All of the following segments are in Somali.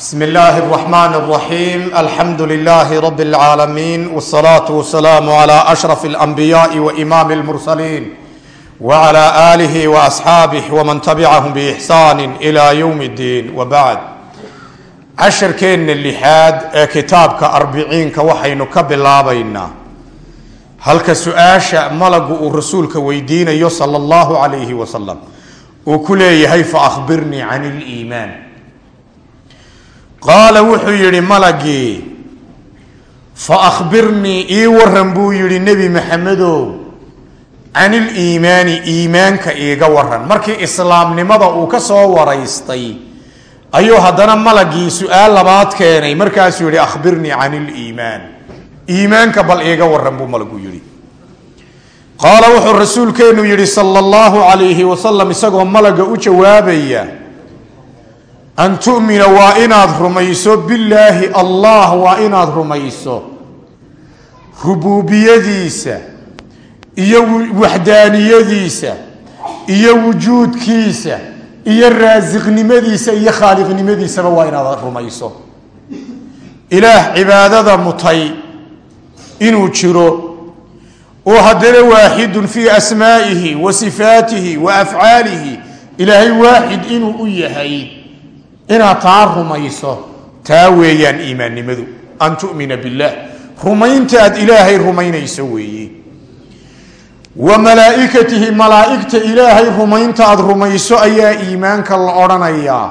بسم الله الرحمن الرحيم الحمد لله رب العالمين والصلاة والسلام على أشرف الأنبياء وإمام المرسلين وعلى آله وأصحابه ومن تبعهم بإحسان إلى يوم الدين وبعد عشر كين اللحاد كتابك أربعين كوحين كبلابينا هل كسؤاشا ملق رسولك ويدين صلى الله عليه وسلم وكليه فأخبرني عن الإيمان qaala wuxuu yidhi malagii fa akhbirnii ii waran buu yidhi nebi maxamedow. Can iliimaani iimaanka iiga waran markii islaamnimada uu ka soo waraystay ayuu haddana malagii su'aal labaad keenay. Markaasuu yidhi akhbirnii can iliimaan iimaanka bal iiga waran buu malagu yidhi. Qaala wuxuu rasuulkeenu yidhi sala allahu calayhi wasalam isagoo malaga u jawaabaya an tumina waa inaad rumayso billaahi allah waa inaad rumayso rubuubiyadiisa iyo waxdaaniyadiisa iyo wujuudkiisa iyo raasiqnimadiisa iyo khaaliqnimadiisaba waa inaad rumayso ilaah cibaadada mutay inuu jiro oo haddana waaxidun fii asmaa'ihi wa sifaatihi wa afcaalihi ilaahay waaxid inuu u yahay inaad taa rumayso taa weeyaan iimaannimadu. An tumina billaah. Rumaynta aad ilaahay rumaynayso weeye wa malaaikatihi malaaigta ilaahay rumaynta aad rumayso ayaa iimaanka la odhanayaa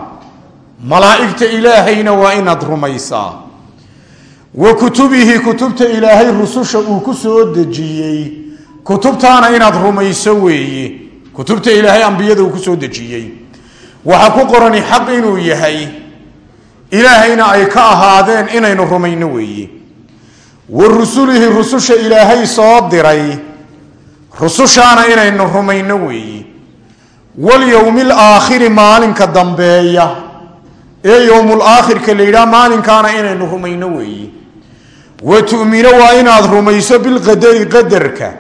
malaaigta ilaahayna waa inaad rumaysaa. Wa kutubihi kutubta ilaahay rususha uu ku soo dejiyey. Kutubtaana inaad rumayso weeye kutubta ilaahay ambiyada uu ku soo dejiyey waxaa ku qorani xaq inuu yahay. Ilaahayna ay ka ahaadeen inaynu rumayno weeye wa rusulihi rususha ilaahay soo diray. Rusushaana inaynu rumayno weeye walyowmi alaakhiri maalinka dambeeya. Ee yowmulaakhirka la yidhaha maalinkaana inaynu rumayno weeye wa tu'mino waa inaad rumayso bilqadari qadarka.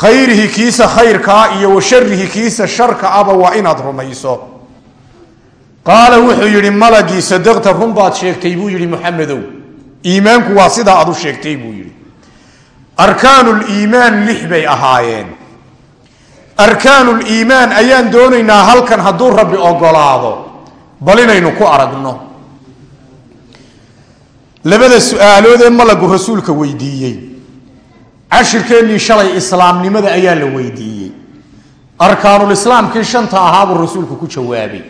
Khayrihi kiisa khayrkaa iyo wa sharihi kiisa sharka aba waa inaad rumayso qaala wuxuu yidhi malagii sadaqta run baad sheegtay buu yidhi muxamedow iimaanku waa sidaa aad u sheegtay buu yidhi. Arkaanuliimaan lix bay ahaayeen. Arkaanuliimaan ayaan doonaynaa halkan hadduu rabbi ogolaado bal inaynu ku aragno. Labada su'aalood ee malagu rasuulka weydiiyey. Cashirkeennii shalay islaamnimada ayaa la weydiiyey. Arkaanulislaamkii shanta ahaabuu rasuulku ku jawaabay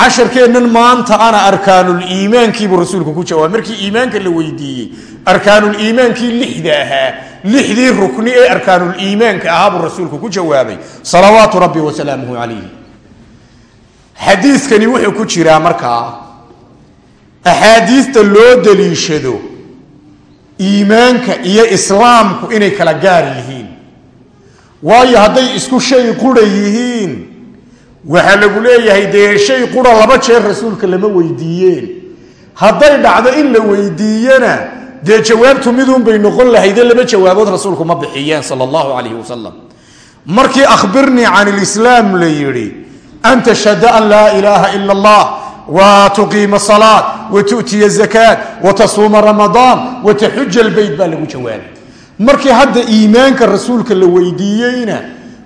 casharkeennan maanta ana arkaanuliimaankiibuu rasuulku ku jawaabay. Markii iimaanka la weydiiyey arkaanuliimaankii lixda ahaa lixdii rukni ee arkaanuliimaanka ahaabuu rasuulku ku jawaabay. Salawaatu rabbi wasalaamuhu calayhi. Xadiiskani wuxuu ku jiraa markaa axaadiista loo daliishado iimaanka iyo islaamku inay kala gaar yihiin. Waayo hadday isku shay qura yihiin waxaa lagu leeyahay dee shay qura laba jeer rasuulka lama weydiiyeen. Hadday dhacdo in la weydiiyana dee jawaabtu midunbay noqon lahayde laba jawaabood rasuulku ma bixiyeen sal allahu calayhi wasalam markii akhbirnii can ilislaam la yidhi an tashhada an laa ilaaha ila allah wa tuqiima salaat wa tu'tiya zakaat wa tasuuma ramadaan wa taxuja lbeyt baa lagu jawaabay. Markii hadda iimaanka rasuulka la weydiiyeyna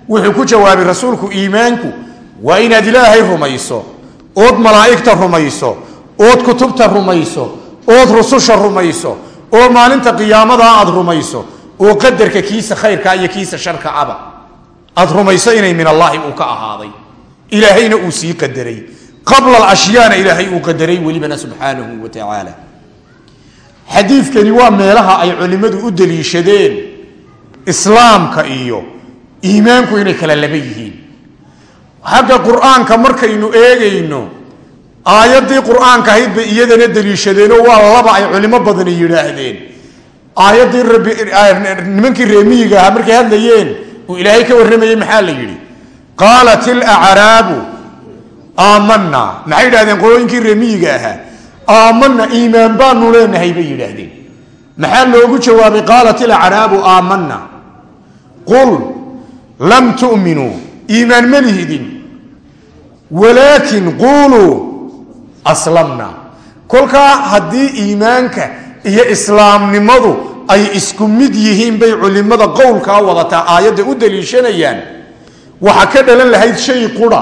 wuxuu ku jawaabay rasuulku iimaanku waa inaad ilaahay rumayso ood malaa'igta rumayso ood kutubta rumayso ood rususha rumayso oo maalinta qiyaamadaa aad rumayso oo qadarka kiisa khayrka iyo kiisa sharka aba. Aad rumayso inay min allaahi uu ka ahaaday. Ilaahayna uu sii qadaray. Qabla alashyaana ilaahay uu qadaray welibana subxaanahu wa tacaala xadiidkani waa meelaha ay culimmadu u daliishadeen islaamka iyo iimaanku inay kala laba yihiin xagga qur'aanka markaynu eegayno aayaddii qur'aanka ahayd bay iyadana daliishadeenoo waa laba ay culimo badani yidhaahdeen. Aayaddii nimankii reemiyiga ahaa markay hadlayeen uu ilaahay ka warramayey maxaa la yidhi? Qaalat ilacraabu aamanna. Maxay yidhahdeen qolooyinkii reemiyiga ahaa. Aamanna iimaan baanu leenahay bay yidhaahdeen. Maxaa loogu jawaabay? Qaalat ilacraabu aamanna. Qul lam tu'minuu iimaan ma lihidin walaakin quuluu aslamna. Kolkaa haddii iimaanka iyo islaamnimadu ay isku mid yihiin bay culimada qowlkaa wadataa aayadda u daliishanayaan waxaa ka dhalan lahayd shay qura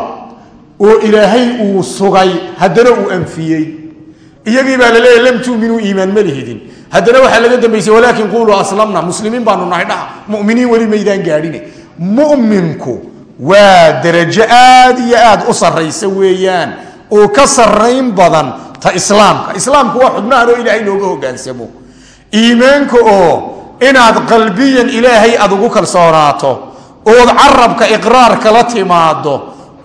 oo ilaahay uu sugay haddana uu anfiyey. Iyagii baa laleeyahy lam tuuminuu iimaan ma lihidin. Haddana waxaa laga dambaysay walaakin quuluu aslamna. Muslimiin baanu nahay dhaha muminiin weli maydaan gaadhine. Muminku waa darajo aad iyo aad u sarraysa weeyaan. Oo ka sarrayn badan ta islaamka. Islaamku waa xubnahan ilaahay looga hogaansamo iimaanka oo inaad qalbiyan ilaahay aad ugu kalsoonaato ood carabka iqraar kala timaado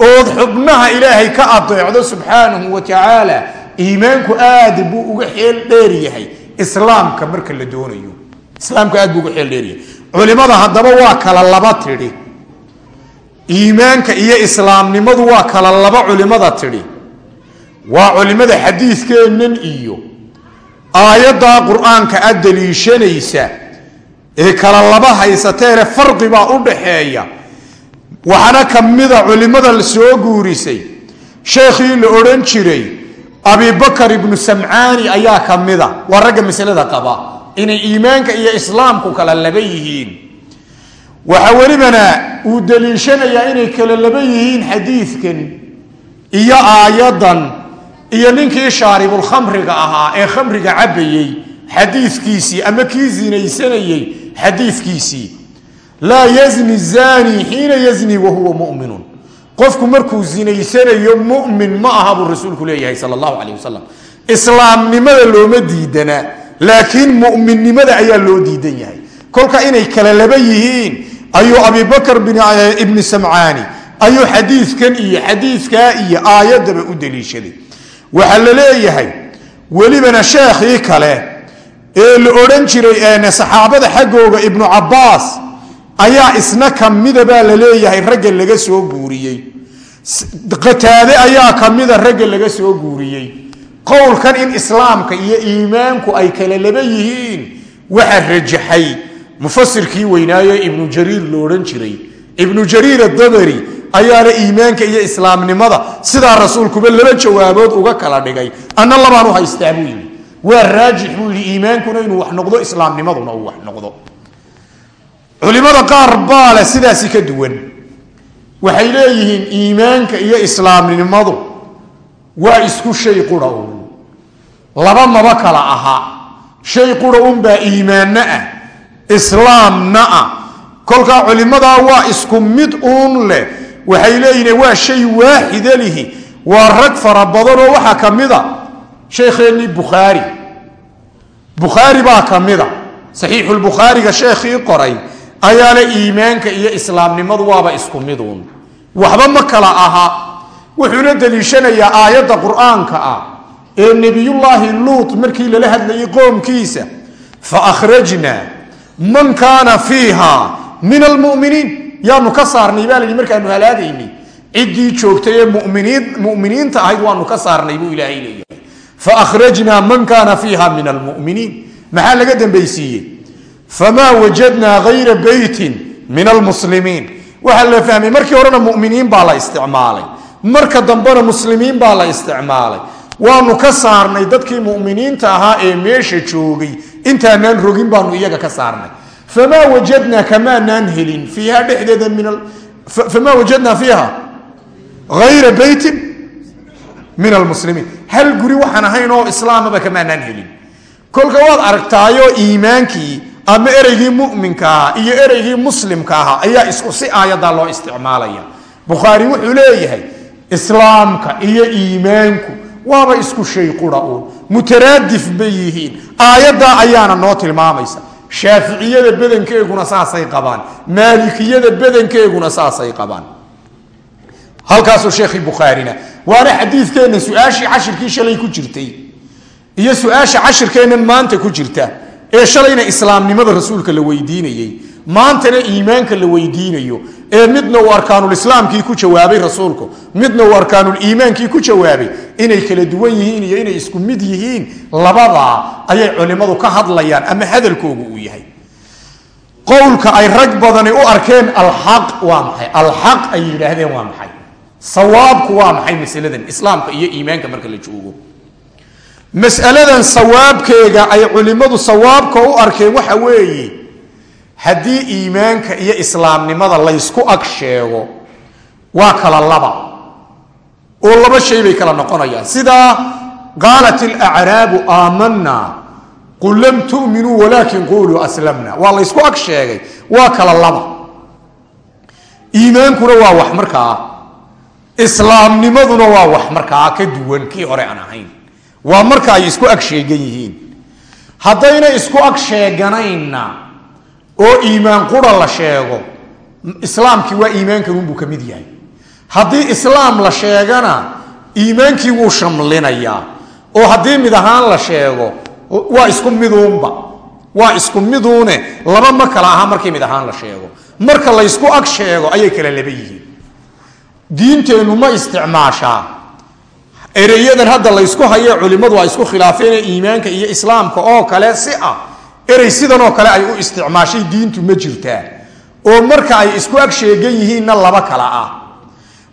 ood xubnaha ilaahay ka adeecdo subxaanahu wa tacaala iimaanku aad buu uga xeel dheer yahay. Islaamka marka la doonayo islaamka aad buu uga xeel dheer yahay. Culimada haddaba waa kala laba tidhi iimaanka iyo islaamnimadu waa kala laba culimada tidhi. Waa culimada xadiidkeennan iyo aayaddaa qur'aanka a daliishanaysa ee kala laba haysateene farqi baa u dhaxeeya. Waxaana ka mida culimada la soo guurisay. Sheekhii la odhan jiray abibakar ibnu samcaani ayaa ka mida waa ragga masalada qaba. Inay iimaanka iyo islaamku kala laba yihiin waxaa welibana uu daliishanayaa inay kala laba yihiin xadiidkan iyo aayadan iyo ninkii shaaribulkhamriga ahaa ee khamriga cabbayey xadiikiisii ama kii zinaysanayey xadiikiisii laa yazni zani xiina yazni wahuwa muminun. Qofku markuu zinaysanayo mumin ma aha buu rasuulku leeyahay sal allahu caleyh wasalam islaamnimada looma diidana laakiin muminnimada ayaa loo diidan yahay. Kolka inay kala laba yihiin ayuu abibakr ibni samcaani ayuu xadiidkan iyo xadiidkaa iyo aayadaba u daliishaday waxaa la leeyahay welibana sheekhii kale ee la odhan jiray saxaabada xaggooga ibnu cabbaas ayaa isna kamida baa la leeyahay ragga laga soo guuriyey. Qataade ayaa kamida ragga laga soo guuriyey. Qowlkan in islaamka iyo iimaanku ay kala laba yihiin waxaa rajaxay mufasirkii weynaayo ibnu jariir lo odhan jiray. Ibnu jariir adabari ayaana iimaanka iyo islaamnimada sidaa rasuulkuba laba jawaabood uga kala dhigay. Anna labaan u haystaa buu yidhi. Waa raajix buu yidhi iimaankuna inuu wax noqdo islaamnimaduna uu wax noqdo. Culimada qaar baa leh sidaasi ka duwan. Waxay leeyihiin iimaanka iyo islaamnimadu waa isku shay qura un laba maba kala aha shay qura unbaa iimaanna ah islaamna ah kolkaa culimadaa waa isku mid uun leh. Waxay leeyihiin waa shay waaxida lihi. Waa rag fara badanoo waxaa ka mida sheekheennii bukhaari. Bukhaari baa ka mida. Saxiixulbukhaariga sheekhii qoray ayaana iimaanka iyo islaamnimadu waaba isku miduun waxba ma kala aha. Wuxuuna daliishanayaa aayadda qur'aanka ah ee nebiyullaahi luut markii lala hadlayay qoomkiisa. Fa akhrajna man kaana fiiha min almuminiin yaanu ka saarnay baa layidhi markaanu halaagaynay ciddii joogtay ee muminiin muminiinta ahayd waanu ka saarnay buu ilaahay leeyahay. Fa akhrajnaa man kaana fiiha min almuminiin maxaa laga dambaysiiyey? Famaa wajadnaa hayra beytin min almuslimiin waxaa la fahmay markii horena muminiin baa la isticmaalay. Marka dambena muslimiin baa la isticmaalay. Waanu ka saarnay dadkii muminiinta ahaa ee joogay intaanaan rogin baanu iyaga ka saarnay. Famaa wajadnaa kamaanaan helin fiiha dhexdeeda min famaa wajadnaa fiiha hayra beytin min almuslimiin hal guri waxaan ahayn oo islaamaba kamaanaan helin. Kolka waad aragtaayo iimaankii ama ereygii muminka ahaa iyo ereygii muslimka ahaa ayaa isku si aayadaa loo isticmaalaya. Bukhaari wuxuu leeyahay islaamka iyo iimaanku waaba isku shay qura uun. Mutaraadif bay yihiin. Aayaddaa ayaana noo tilmaamaysa. Shaaficiyada badankeeguna saasay qabaan. Maalikiyada badankeeguna saasay qabaan. Halkaasuu sheekhii bukhaarina waana xadiidkeenna su'aashii cashirkii shalay ku jirtay. Iyo su'aasha cashirkeennan maanta ku jirta. Ee shalayna islaamnimada rasuulka la weydiinayey maantana iimaanka la weydiinayo ee midna uu arkaanulislaamkii ku jawaabay rasuulku midna uu arkaanuliimaankii ku jawaabay inay kala duwan yihiin iyo inay isku mid yihiin labadaa ayay culimmadu ka hadlayaan ama hadalkoogu uu yahay. Qowlka ay rag badani u arkeen alxaq waa maxay? Alxaq ay yidhaahdeen waa maxay? Sawaabku waa maxay masaladan? Islaamka iyo iimaanka marka la joogo. Mas'aladan sawaabkeega ay culimmadu sawaabka u arkeen waxa weeye haddii iimaanka iyo islaamnimada laysku ag sheego waa kala laba. Oo laba shay bay kala noqonayaan. Sidaa qaalat alacraabu aamanna qul lam tu'minuu walaakin quluu aslamna. Waa laysku ag sheegay waa kala laba. Iimaankuna waa wax markaa islaamnimaduna waa wax markaa ka duwan kii hore aan ahayn. Waa marka ay isku ag sheegan yihiin. Haddayna isku ag sheeganayna oo iimaan qura la sheego islaamkii waa iimaankanunbuu ka mid yahay. Haddii islaam la sheegana iimaankii wuu shamlinayaa oo haddii mid ahaan la sheego waa isku miduunba. Waa isku miduune laba ma kala aha markii mid ahaan la sheego. Marka laysku ag sheego ayay kala laba yihiin. Diinteennu ma isticmaashaa. Ereyadan hadda laysku haye culimmadu ay isku khilaafeen iimaanka iyo islaamka oo kale si ah erey sidanoo kale ay u isticmaashay diintu ma jirtaa oo marka ay isku ag sheegan yihiinna laba kala ah.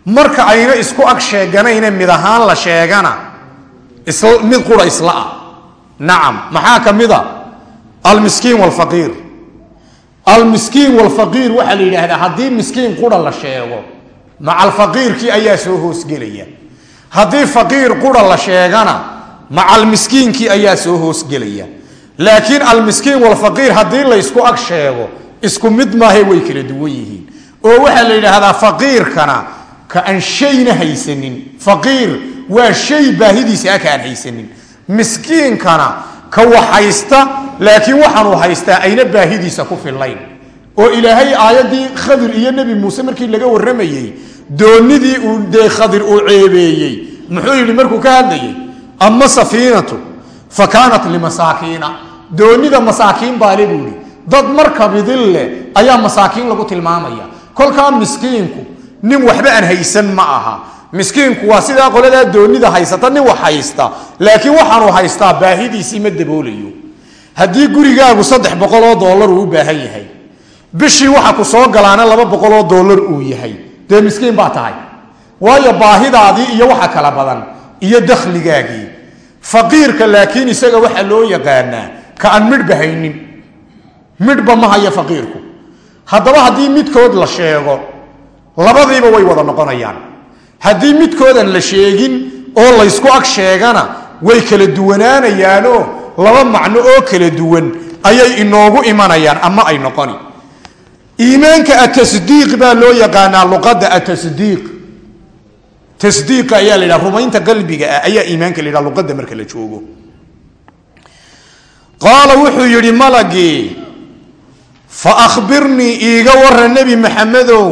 Marka ayna isku ag sheeganayne mid ahaan la sheegana mid qura isla ah. Nacam maxaa ka mid a almiskiin wlfaqiir almiskiin wlfaqiir waxaa la yidhaahdaa haddii miskiin qura la sheego macalfaqiirkii ayaa soo hoosgelaya haddii faqiir qura la sheegana macalmiskiinkii ayaa soo hoosgelaya laakiin almiskiin walfaqiir haddii laysku ag sheego isku mid maahe way kala duwan yihiin. Oo waxaa la yidhaahdaa faqiirkana ka aan shayna haysanin. Faqiir waa shay baahidiisa a ka aan haysanin. Miskiinkana ka wax haysta laakiin waxaanuu haystaa ayna baahidiisa ku fillayn. Oo ilaahay aayaddii khadir iyo nebi muuse markii laga warramayey doonidii uu dee khadir uu ceebeeyey muxuu yidhi markuu ka hadlayay ama safiinatu fa kaanat limasaakiina doonida masaakiin baale buu yidhi dad markabidin leh ayaa masaakiin lagu tilmaamaya kolkaa miskiinku nin waxba aan haysan ma aha miskiinku waa sidaa qoladaa doonida haysata nin wax haysta laakiin waxaanuu haystaa baahidiisii ma daboolayo haddii gurigaagu saddex boqoloo doolar uu u baahan yahay bishii waxa ku soo galaana laba boqoloo doolar uu yahay dee miskiin baa tahay waayo baahidaadii iyo waxa kala badan iyo dakhligaagii faqiirka laakiin isaga waxaa loo yaqaanaa ka aan midhba haynin midhba ma haya faqiirku. Haddaba haddii midkood la sheego labadiiba way wada noqonayaan. Haddii midkoodan la sheegin oo laysku ag sheegana way kala duwanaanayaanoo laba macno oo kala duwan ayay inoogu imanayaan ama ay noqoni. Iimaanka atasdiiq baa loo yaqaanaa luqadda atasdiiq tasdiiqa ayaa la yidhaha rumaynta qalbiga ah ayaa iimaanka la yidhaha luqadda marka la joogo. Qaala wuxuu yidhi malagii fa akhbirnii iiga warran nebi maxamedow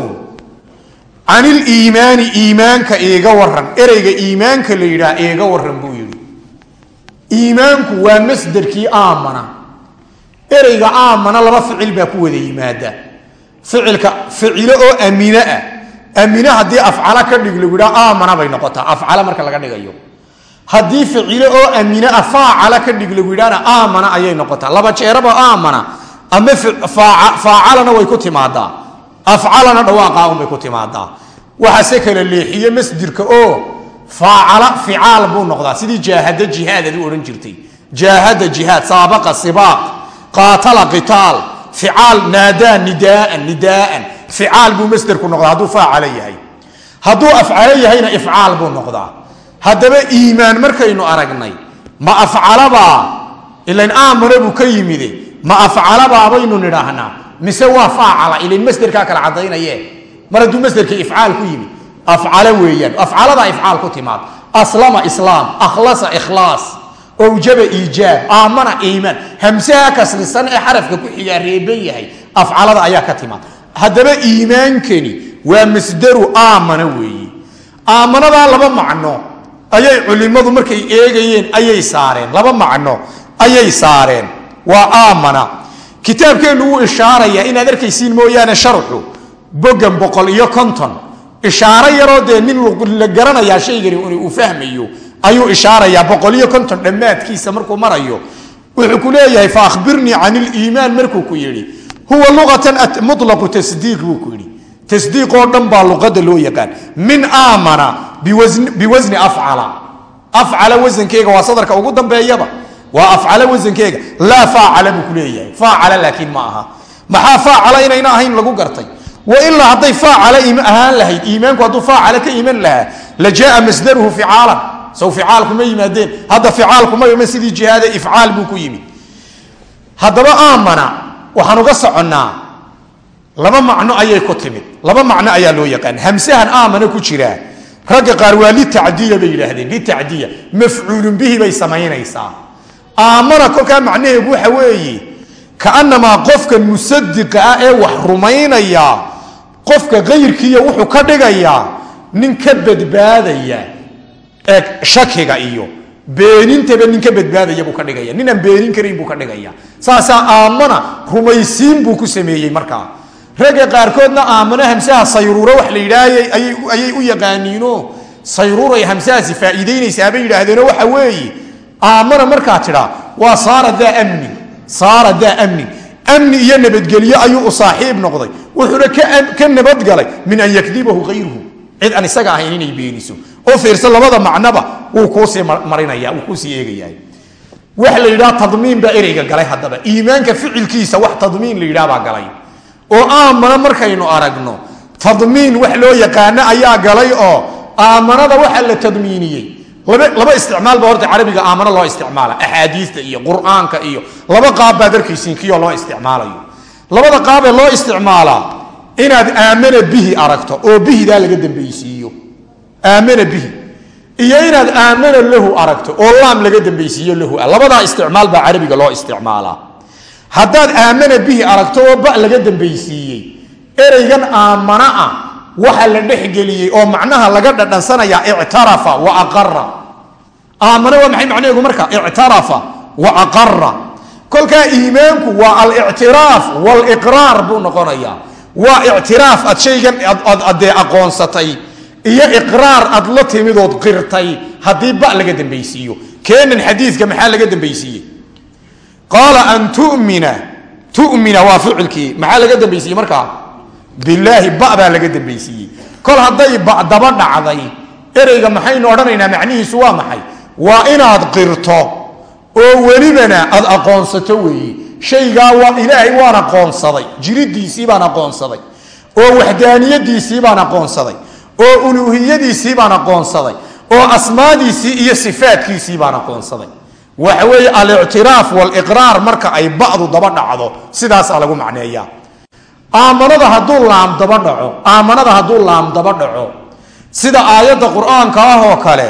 can iliimaani iimaanka iiga waran ereyga iimaanka la yidhaah iiga waran buu yidhi. Iimaanku waa masderkii aamana. Ereyga aamana laba ficil baa ku wada yimaada. Ficilka ficilo oo amine ah amine haddii afcala ka dhig lagu yidhaha aamana bay noqotaa. Afcala marka laga dhigayo. Haddii ficilo oo amine ah faacala ka dhig lagu yidhahna aamana ayay noqotaa. Laba jeeraba aamana ama faacalana way ku timaadaa. Afcalana dhawaaqa unbay ku timaadaa. Waxaase kala leexiye masdirka oo faacala ficaal buu noqdaa. Sidii jaahada jihaad aad u odhan jirtay. Jaahada jihaad saabaqa sibaaq qaatala qitaal ficaal naadaa nidaaan nidaaan ficaal buu masderku noqdaa hadduu faacala yahay. Hadduu afcalo yahayna ifcaal buu noqdaa. Haddaba iimaan markaynu aragnay ma afcalabaa? Ilan aamana buu ka yimide ma afcalabaa baynu nidhaahnaa. Mise waa faacala? Ilin masderkaa kala cadaynaye mar hadduu masderkii ifcaal ku yimi afcala weeyaan. Afcaladaa ifcaal ku timaad. Aslama islaam akhlasa ikhlaas owjaba iijaab aamana iimaan. Hamsaha kasrisan ee xarafka ku xigaa reeban yahay afcalada ayaa ka timaad haddaba iimaankani waa masdaru aamana weeye aamanadaa laba macno. Ayay culimmadu markay eegayeen ayay saareen. Laba macno. Ayay saareen. Waa aamana. Kitaabkeennu wuu ishaarayaa inaad arkaysiin mooyaane sharxu bogan boqol iyo konton. Ishaaro yaroo dee nin la garanayaa shaygani uu fahmayo ayuu ishaarayaa boqol iyo konton dhammaadkiisa markuu marayo. Wuxuu ku leeyahay fa akhbirnii can iliimaan markuu ku yidhi huwa luqatan mulaqu tasdiiq buu ku yidhi. Tasdiiqoo dhan baa luqadda loo yaqaan. Min aamana biwasni afcala. Afcala wasankeega waa sadarka ugu dambeeyaba. Waa afcala wasankeega laa faacala buu ku leeyahay. Faacala laakiin ma aha. Maxaa faacala inayna ahayn lagu gartay? Wailaa hadday faacala ahaan lahayd iimaanku hadduu faacala ka iman lahaa la jaaa masdaruhu ficaalan. Sow ficaalkuma yimaadeen. Hadda ficaalkuma iman sidii jihaada ifcaal buu ku yimid haddaba aamana waxaan uga soconnaa. Laba macno ayay ku timid. Laba macno ayaa loo yaqaan. Hamsahan aamana ku jiraa ragga qaar waa litacdiya bay yidhaahdeen. Litacdiya. Mafcuulun bihi bay samaynaysaa. Aamana kolkaa macnaheedu waxa weeye kaanamaa qofkan musadiqa ah ee wax rumaynaya qofka kayrkiiya wuxuu ka dhigayaa nin ka badbaadaya ee shakiga iyo beenintaba nin ka badbaadaya buu ka dhigaya ninaan beenin karayn buu ka dhigaya saasaa aamana rumaysiin buu ku sameeyey markaa ragga qaarkoodna aamano hamsaha sayruuro wax la yidhaahayay ayay u yaqaaniino sayruuray hamsahaasi faa'iidaynaysaabay yidhaahdeenoo waxa weeye aamana markaa tidhaa waa saara daa amnin saara daa amnin amni. Iyo nabadgelyo ayuu u saaxiib noqday. Wuxuuna ka nabadgalay min an yakdibahu hayruhu cid aan isaga ahayn inay beeniso oo fiirsa labada macnaba wuu kuusii marinaya wuu kuusii eegaya wax la yidhaha tadmiin baa ereyga galay haddaba. Iimaanka ficilkiisa wax tadmiin la yidhaha baa galay. Oo aamana markaynu aragno tadmiin wax loo yaqaano ayaa galay oo aamanada waxa la tadmiiniyey. Laba isticmaal ba horta carabiga aamano loo isticmaala. Axaadiista iyo qur'aanka iyo laba qaab baad arkaysiin loo isticmaalayo. Labada qaabee loo isticmaalaa inaad aamana bihi aragto oo bihidaa laga dambeysiiyo aamana bihi. Iyo inaad aamana lahu aragto oo laam laga dambeysiiyo lahu. Labadaa isticmaal baa carabiga loo isticmaalaa. Haddaad aamana bihi aragto oo ba laga dambeysiiyey ereygan aamana ah waxa la dhexgeliyey oo macnaha laga dhadhansanaya ictarafa wa aqara aamana waa maxay macnaheegu marka? Ictarafa wa aqara kolkaa iimaanku waa alictiraaf waliqraar buu noqonayaa. Waa ictiraaf aad shaygan adee aqoonsatay iyo iqraar aad la timidood qirtay haddii ba laga dambeysiiyo keenan xadiidka maxaa laga dambeysiiyey qaala an tumina tumina waa ficilkii maxaa laga dambeysiiyey markaa bilaahi ba baa laga dambeysiiyey kol hadday ba daba dhacday ereyga maxaynu odhanaynaa? Macnihiisu waa maxay? Waa inaad qirto oo welibana aad aqoonsato weeye shaygaa waa ilaahay waan aqoonsaday jiridiisii baan aqoonsaday oo waxdaaniyadiisii baan aqoonsaday oo uluuhiyadiisii baan aqoonsaday oo asmaadiisii iyo sifaadkiisii baan aqoonsaday. Waxa weeye alictiraaf waliqraar marka ay ba'du daba dhacdo sidaasaa lagu macneeyaa. Aamanada hadduu laam daba dhaco aamanada hadduu laam daba dhaco sida aayadda qur'aanka ah oo kale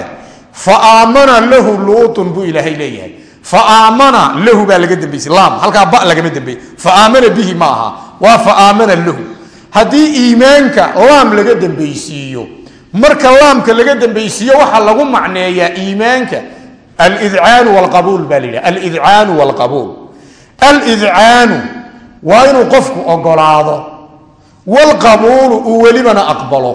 fa aamana lahu luutun buu ilaahay leeyahay. Fa aamana lahu baa laga dambeysay laam halkaa ba lagama dambeey fa aamana bihi ma aha waa fa aamana lahu haddii iimaanka laam laga dambeysiiyo marka laamka laga dambeysiiyo waxaa lagu macneeyaa iimaanka alidcaanu wlqabuul baa la yidhaha alidcaanu wlqabuul alidcaanu waa inuu qofku ogolaado walqabuulu uu welibana aqbalo.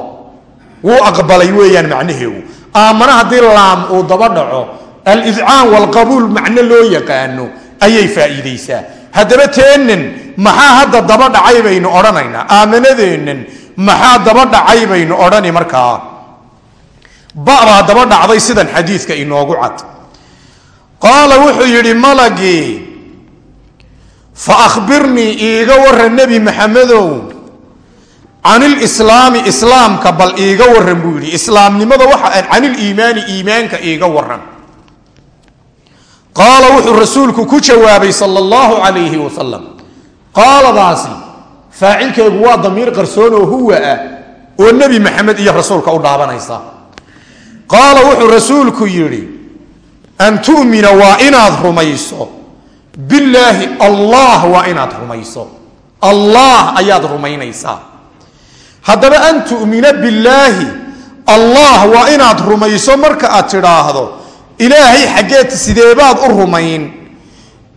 Wuu aqbalay weeyaan macnaheegu aamana haddii laam uu daba dhaco alidcaan walqabuul macno loo yaqaano ayay faa'iidaysaa. Haddaba teennan maxaa hadda daba dhacay baynu odhanaynaa? Aamanadeennan maxaa daba dhacay baynu odhani markaa? Babaa daba dhacday sidan xadiidka inoogu cad. Qaala wuxuu yidhi malagii fa akhbirnii iiga waran nebi maxamedow can ilislaami islaamka bal iiga waran buu yidhi. Islaamnimada waxa can iliimaani iimaanka iiga waran qaala wuxuu rasuulku ku jawaabay sala allahu calayhi wasalam qaaladaasi faacilkeegu waa damiir qarsoon oo huwa ah oo nebi maxamed iyo rasuulka u dhaabanaysa. Qaala wuxuu rasuulku yidhi an tumina waa inaad rumayso? Billaahi allah waa inaad rumayso. Allah ayaad rumaynaysaa. Haddaba an tumina billaahi allah waa inaad rumayso marka aad tidhaahdo ilaahay xaggeed sideebaad u rumayn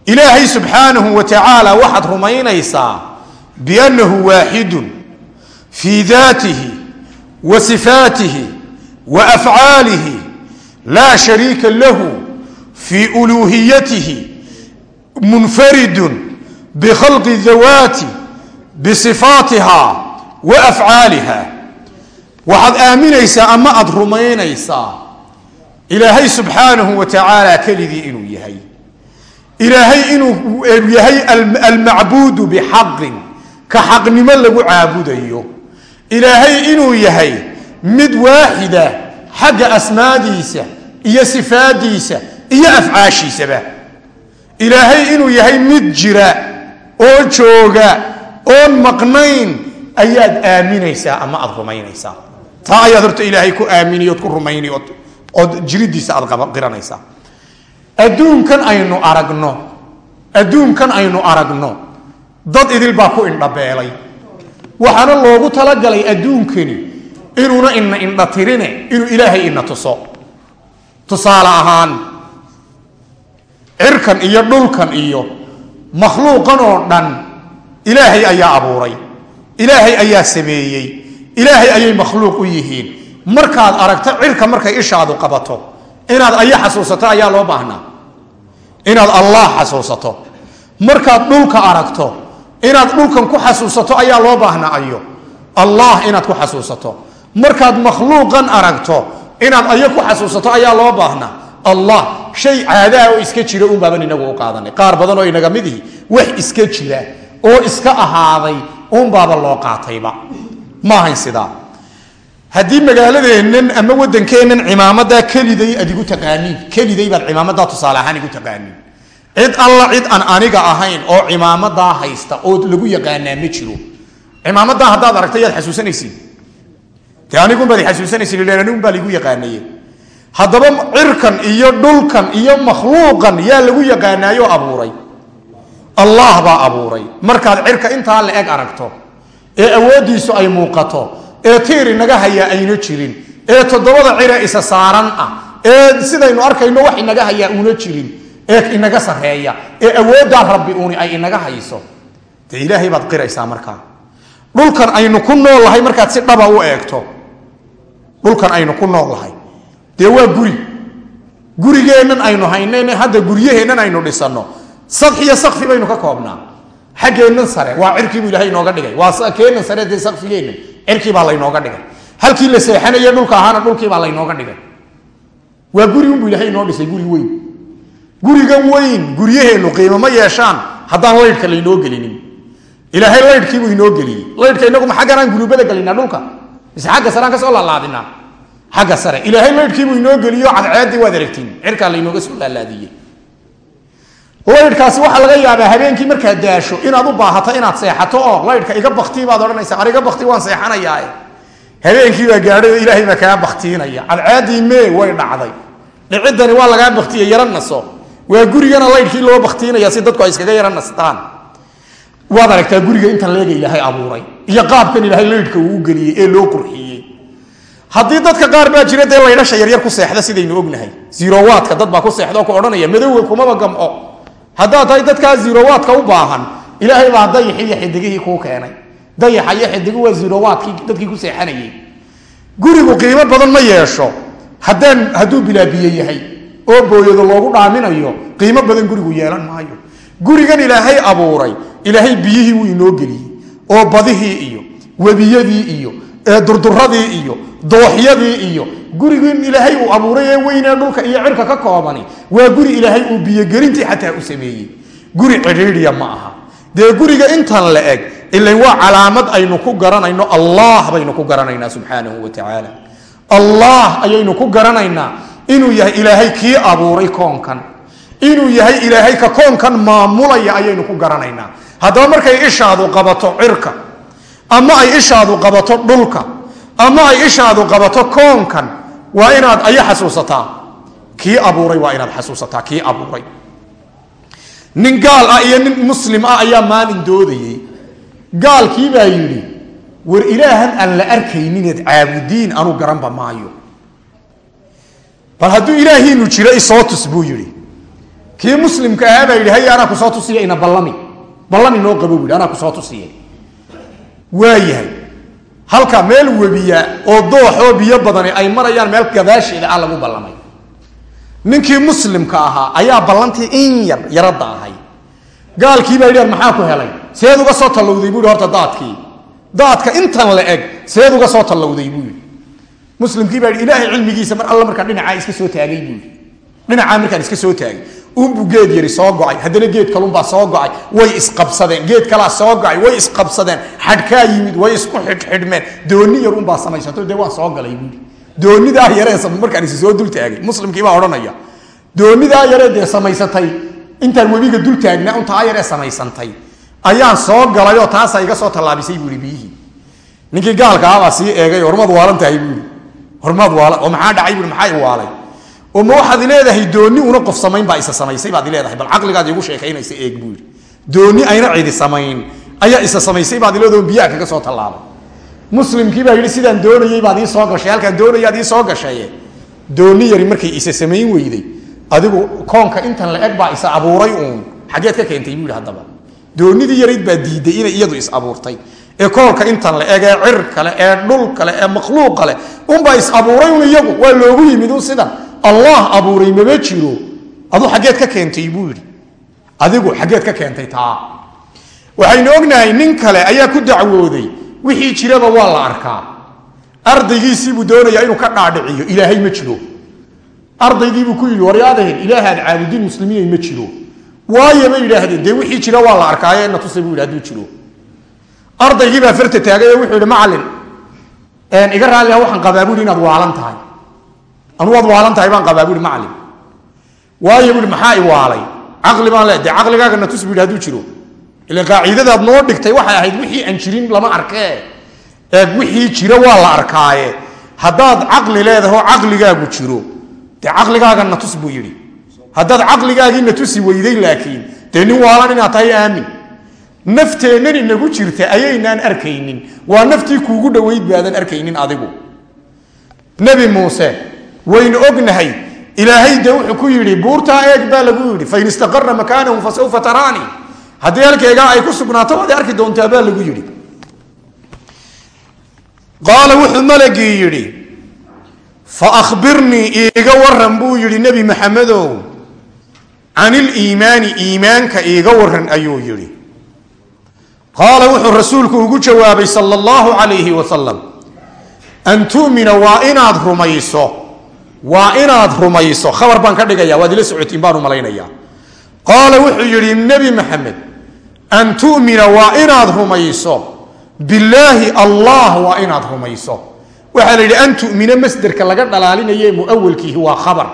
ilaahay subxaanahu wa tacaala waxaad rumaynaysaa biannahu waaxidun fii daatihi wa sifaatihi wa afcaalihi laa shariika lahu fii uluuhiyatihi munfaridun bikhalqi dawaati bisifaatiha wa afcaaliha waxaad aaminaysaa ama aad rumaynaysaa? Ilaahay subxaanahu wa tacaala keligii inuu yahay ilaahay inuu yahay almacbuudu bixaqin ka xaqnimo lagu caabudayo. Ilaahay inuu yahay mid waaxida xagga asmaadiisa iyo sifaadiisa iyo afcaashiisaba. Ilaahay inuu yahay mid jira oo jooga oon maqnayn ayaad aaminaysaa ama aad rumaynaysaa. Taa ayaad horta ilaahay ku aamini ood ku rumayni ood jiridiisa aad qiranaysaa adduunkan aynu aragno. Adduunkan aynu aragno. Dad idil baa ku indhabeelay. Waxaana loogu talagalay adduunkani inuuna ina indha tirine inuu ilaahay ina tuso. Tusaale ahaan cirkan iyo dhulkan iyo makhluuqan oo dhan ilaahay ayaa abuuray. Ilaahay ayaa sameeyey. Ilaahay ayay makhluuq u yihiin. Markaad aragto cirka markay ishaadu qabato inaad aya xasuusato ayaa loo baahnaa inaad allah xasuusato. Markaad dhulka aragto inaad dhulkan ku xasuusato ayaa loo baahnaa ayo allah inaad ku xasuusato. Markaad makhluuqan aragto inaad ayo ku xasuusato ayaa loo baahnaa. Allah shay caadaha oo iska jira unbaaban inagu u qaadanay. Qaar badan oo inaga midihi wax iska jira oo iska ahaaday unbaaba loo qaatayba. Ma ahayn sidaa haddii magaaladeennan ama wadankeennan cimaamadaa keliday aad igu taqaaniin. Keliday baad cimaamadaa tusaale ahaan igu taqaaniin. Cid alla cid aan aniga ahayn oo cimaamadaa haysta oo lagu yaqaanaa ma jiro. Cimaamadaa haddaad aragta yaad xasuusanaysiin de anigunbaad xasuusanaysiin ilan anigunbaa laigu yaqaanaye haddaba cirkan iyo dhulkan iyo makhluuqan yaa lagu yaqaanaayo abuuray. Allah baa abuuray. Markaad cirka intaa la eg aragto ee awooddiisu ay muuqato ee tiir inaga hayaa ayna jirin ee toddobada cire isa saaran ah ee sidaynu arkayno wax inaga hayaa uuna jirin ee inaga sarreeya ee awooddaa rabbi uuni ay inaga hayso. Dee ilaahay baad qiraysaa markaa. Dhulkan aynu ku noolahay markaad si dhaba u eegto. Dhulkan aynu ku noolahay dee waa guri. Gurigeennan aynu haynen hadda guryaheennan aynu dhisanno. Sadxiyo sakfi baynu ka koobnaa. Xaggeennan sare waa cirkiibuu ilahay inooga dhigay. Waa keennan sare dee sakfigeennan cirkii baa laynooga dhigay. Halkii la seexanaye dhulka ahaana dhulkii baa laynooga dhigay. Waa guri unbuu ilahay inoo dhisay guri weyn. Gurigan weyn guryaheennu qiimo ma yeeshaan haddaan laydhka laynoo gelinin. Ilaahay laydhkiibuu inoo geliyey. Laydhka inaguma xagganaan guluubada gelinaa dhulka? Mise xagga sareaan ka soo laalaadinaa? Xagga sare. Ilaahay laydhkiibuu inoo geliyo cadceeddii waad aragtiin. Cirkaa laynooga soo laalaadiyey laydhkaasi waxaa laga yaabaa habeenkii markaad daasho inaad u baahato inaad seexato oo laydhka iga baktii baad odhanaysa ar iga bakti waan seexanayaa habeenkii baa gaadhay ilaahay baa kaa baktiinaya cadceeddii mee way dhacday. Dhiciddani waa lagaa baktiye yaro naso waa gurigana laydhkii loo baktiinaya si dadku ay iskaga yaro nastaan. Waad aragtaa guriga intan leega ilaahay abuuray iyo qaabkan ilaahay laydhka uu geliyey ee loo qurxiyey. Haddii dadka qaar baa jira dee laydhasha yaryar ku seexda sidaynu ognahay. Zirowaadka dad baa ku seexda oo ku odhanaya madowga kumaba gamco haddaad tahay dadkaa zirowaadka u baahan ilaahay baa dayaxi iyo xidigihii kuu keenay. Dayaxa iyo xidigu waa zirowaadkii dadkii ku seexanayay. Gurigu qiimo badan ma yeesho. Haddaan hadduu bilaabiye yahay oo booyado loogu dhaaminayo qiimo badan gurigu yeelan maayo. Gurigan ilaahay abuuray. Ilaahay biyihii wuu inoo geliyey. Oo badihii iyo webiyadii iyo durduradii iyo dooxyadii iyo gurigin ilaahay uu abuuray ee weynee dhulka iyo cirka ka koobani waa guri ilaahay uu biyogelintii xataa u sameeyey. Guri cidhiidhiya ma aha. Dee guriga intan la eg ilan waa calaamad aynu ku garanayno allah baynu ku garanaynaa subxaanahu wa tacaala allah ayaynu ku garanaynaa inuu yahay ilaahay kii abuuray koonkan. Inuu yahay ilaahay ka koonkan maamulaya ayaynu ku garanaynaa. Haddaba markay ishaadu qabato cirka ama ay ishaadu qabato dhulka. Ama ay ishaadu qabato koonkan. Waa inaad aya xasuusataa. Kii abuuray waa inaad xasuusataa. Kii abuuray. Nin gaal ah iyo nin muslim ah ayaa maalin doodayey. Gaalkii baa yidhi war ilaahan aan la arkaynineed caabudiin anuu garanba maayo. Bal hadduu ilaahiinu jiro isoo tus buu yidhi. Kii muslimka ahaa baa yidhi hay anaa ku soo tusiya ina ballami. Ballami noo qabo bu yidhi anaa ku soo tusiya waayahay halka meel webiya oo doox oo biyo badani ay marayaan meel gadaasheeda ah lagu ballamay. Ninkii muslimka ahaa ayaa ballantii in yar yaradda ahay. Gaalkii baa yidhi maxaa ku helay? Seed uga soo tallowday buu yidhi horta daadkii. Daadka intan la eg seed uga soo tallowday buu yidhi. Muslimkii baa ilaahay cilmigiisa mar alla markaa dhinacaa iska soo taagay buu dhinacaa markaan iska soo taagay unbuu geed yari soo go'ay. Haddana geed kalunbaa soo go'ay. Way isqabsadeen. Geed kalaa soo go'ay. Way isqabsadeen. Xadhkaa yimid. Way isku xidhxidhmeen. Dooni yar unbaa samaysato. Dee waan soo galay buui doonidaa yaree markaan isi soo dul taagay. Muslimkii baa odhanaya. Doonidaa yaree dee samaysatay. Intaan webiga dul taagnaa un taa yaree samaysantay. Ayaan soo galayoo taasaa iga soo tallaabisay buui biyihii. Ninkii gaalka ahbaa sii eegay hormaad waalan tahay buui hormaad waalan oo maxaa dhacay buui maxaa waalay oo ma waxaad leedahay dooni una qof samayn baa isa samaysay baad leedahay bal caqligaad igu sheekaynaysa eeg buu yidhi. Dooni ayna cidi samayn ayaa isa samaysay baad leedaho biyaha kaga soo tallaabay. Muslimkii baa yidhi sidaan doonayey baad ii soo gashay halkaan doonayaad ii soo gashaye. Dooni yari markay isa samayn weyday. Adigu koonka intan la eg baa isa abuuray uun. Xageed ka keentay buu yidhi haddaba. Doonidii yarayd baa diiday inay iyadu is abuurtay. Ee koolka intan la eg ee cir kale ee dhul kale ee makhluuq kale unbaa is abuuray un iyagu. Waa loogu yimid un sidan allah abuuray mama jiro? Adu xaggeed ka keentay buu yidhi. Adigu xaggeed ka keentay taa. Waxaynu ognahay nin kale ayaa ku dacwooday. Wixii jiraba waa la arkaa. Ardaygiisiibuu doonayaa inuu ka dhaadhiciyo ilaahay ma jiro. Ardaygiibuu ku yidhi waryaadaheen ilaahaad caabudiin muslimiinay ma jiro. Waayo bay yidhaahdeen dee wixii jira waa la arkaaye na tusay buu yidhi haduu jiro. Ardaygiibaa farta taagay wuxuu yidhi macallin iga raalliha waxaan qabaa buuhi inaad waalan tahay anu waad waalan tahay baan qabaa buui macalin. Waayo buui maxaa i waalay? Caqli baan le de tus bu haduu jiro. Ila qaacidadaad noo dhigtay waxay ahayd wixii aan jirin lama arkee. Ee wixii jira waa la arkaaye. Haddaad caqli leedaho caqligaagu jiro. Dee caqligaaga na tus buu yidhi. Haddaad caqligaagii na tusi weyday laakiin dee nin waalan inaad tahay aamin. Nafteennan inagu jirta ayaynaan arkaynin. Waa naftii kuugu dhoweyd baadan arkaynin adigu. Nebi muuse waynu ognahay. Ilaahay de wuxuu ku yidhi buurtaa eeg baa lagu yidhi fain istaqara makaanahu fasawfa taraanii haddii halkaygaa ay ku sugnaato waad arki doontaa baa lagu yidhi. Qaala wuxuu malagii yidhi faahbirnii iiga waran buu yidhi nebi maxamedow. Can iliimaani iimaanka iiga waran ayuu yidhi. Qaala wuxuu rasuulku ugu jawaabay sal allahu calayhi wasalam an tumina waa inaad rumayso waa inaad rumayso. Khabar baan ka dhigaya waad ila socotiin baan u malaynaya qaala wuxuu yidhi nebi maxamed an tumina waa inaad rumayso? Billaahi allah waa inaad rumayso. Waxaa la yidhi an tumina masderka laga dhalaalinaye muawalkiihi waa khabar.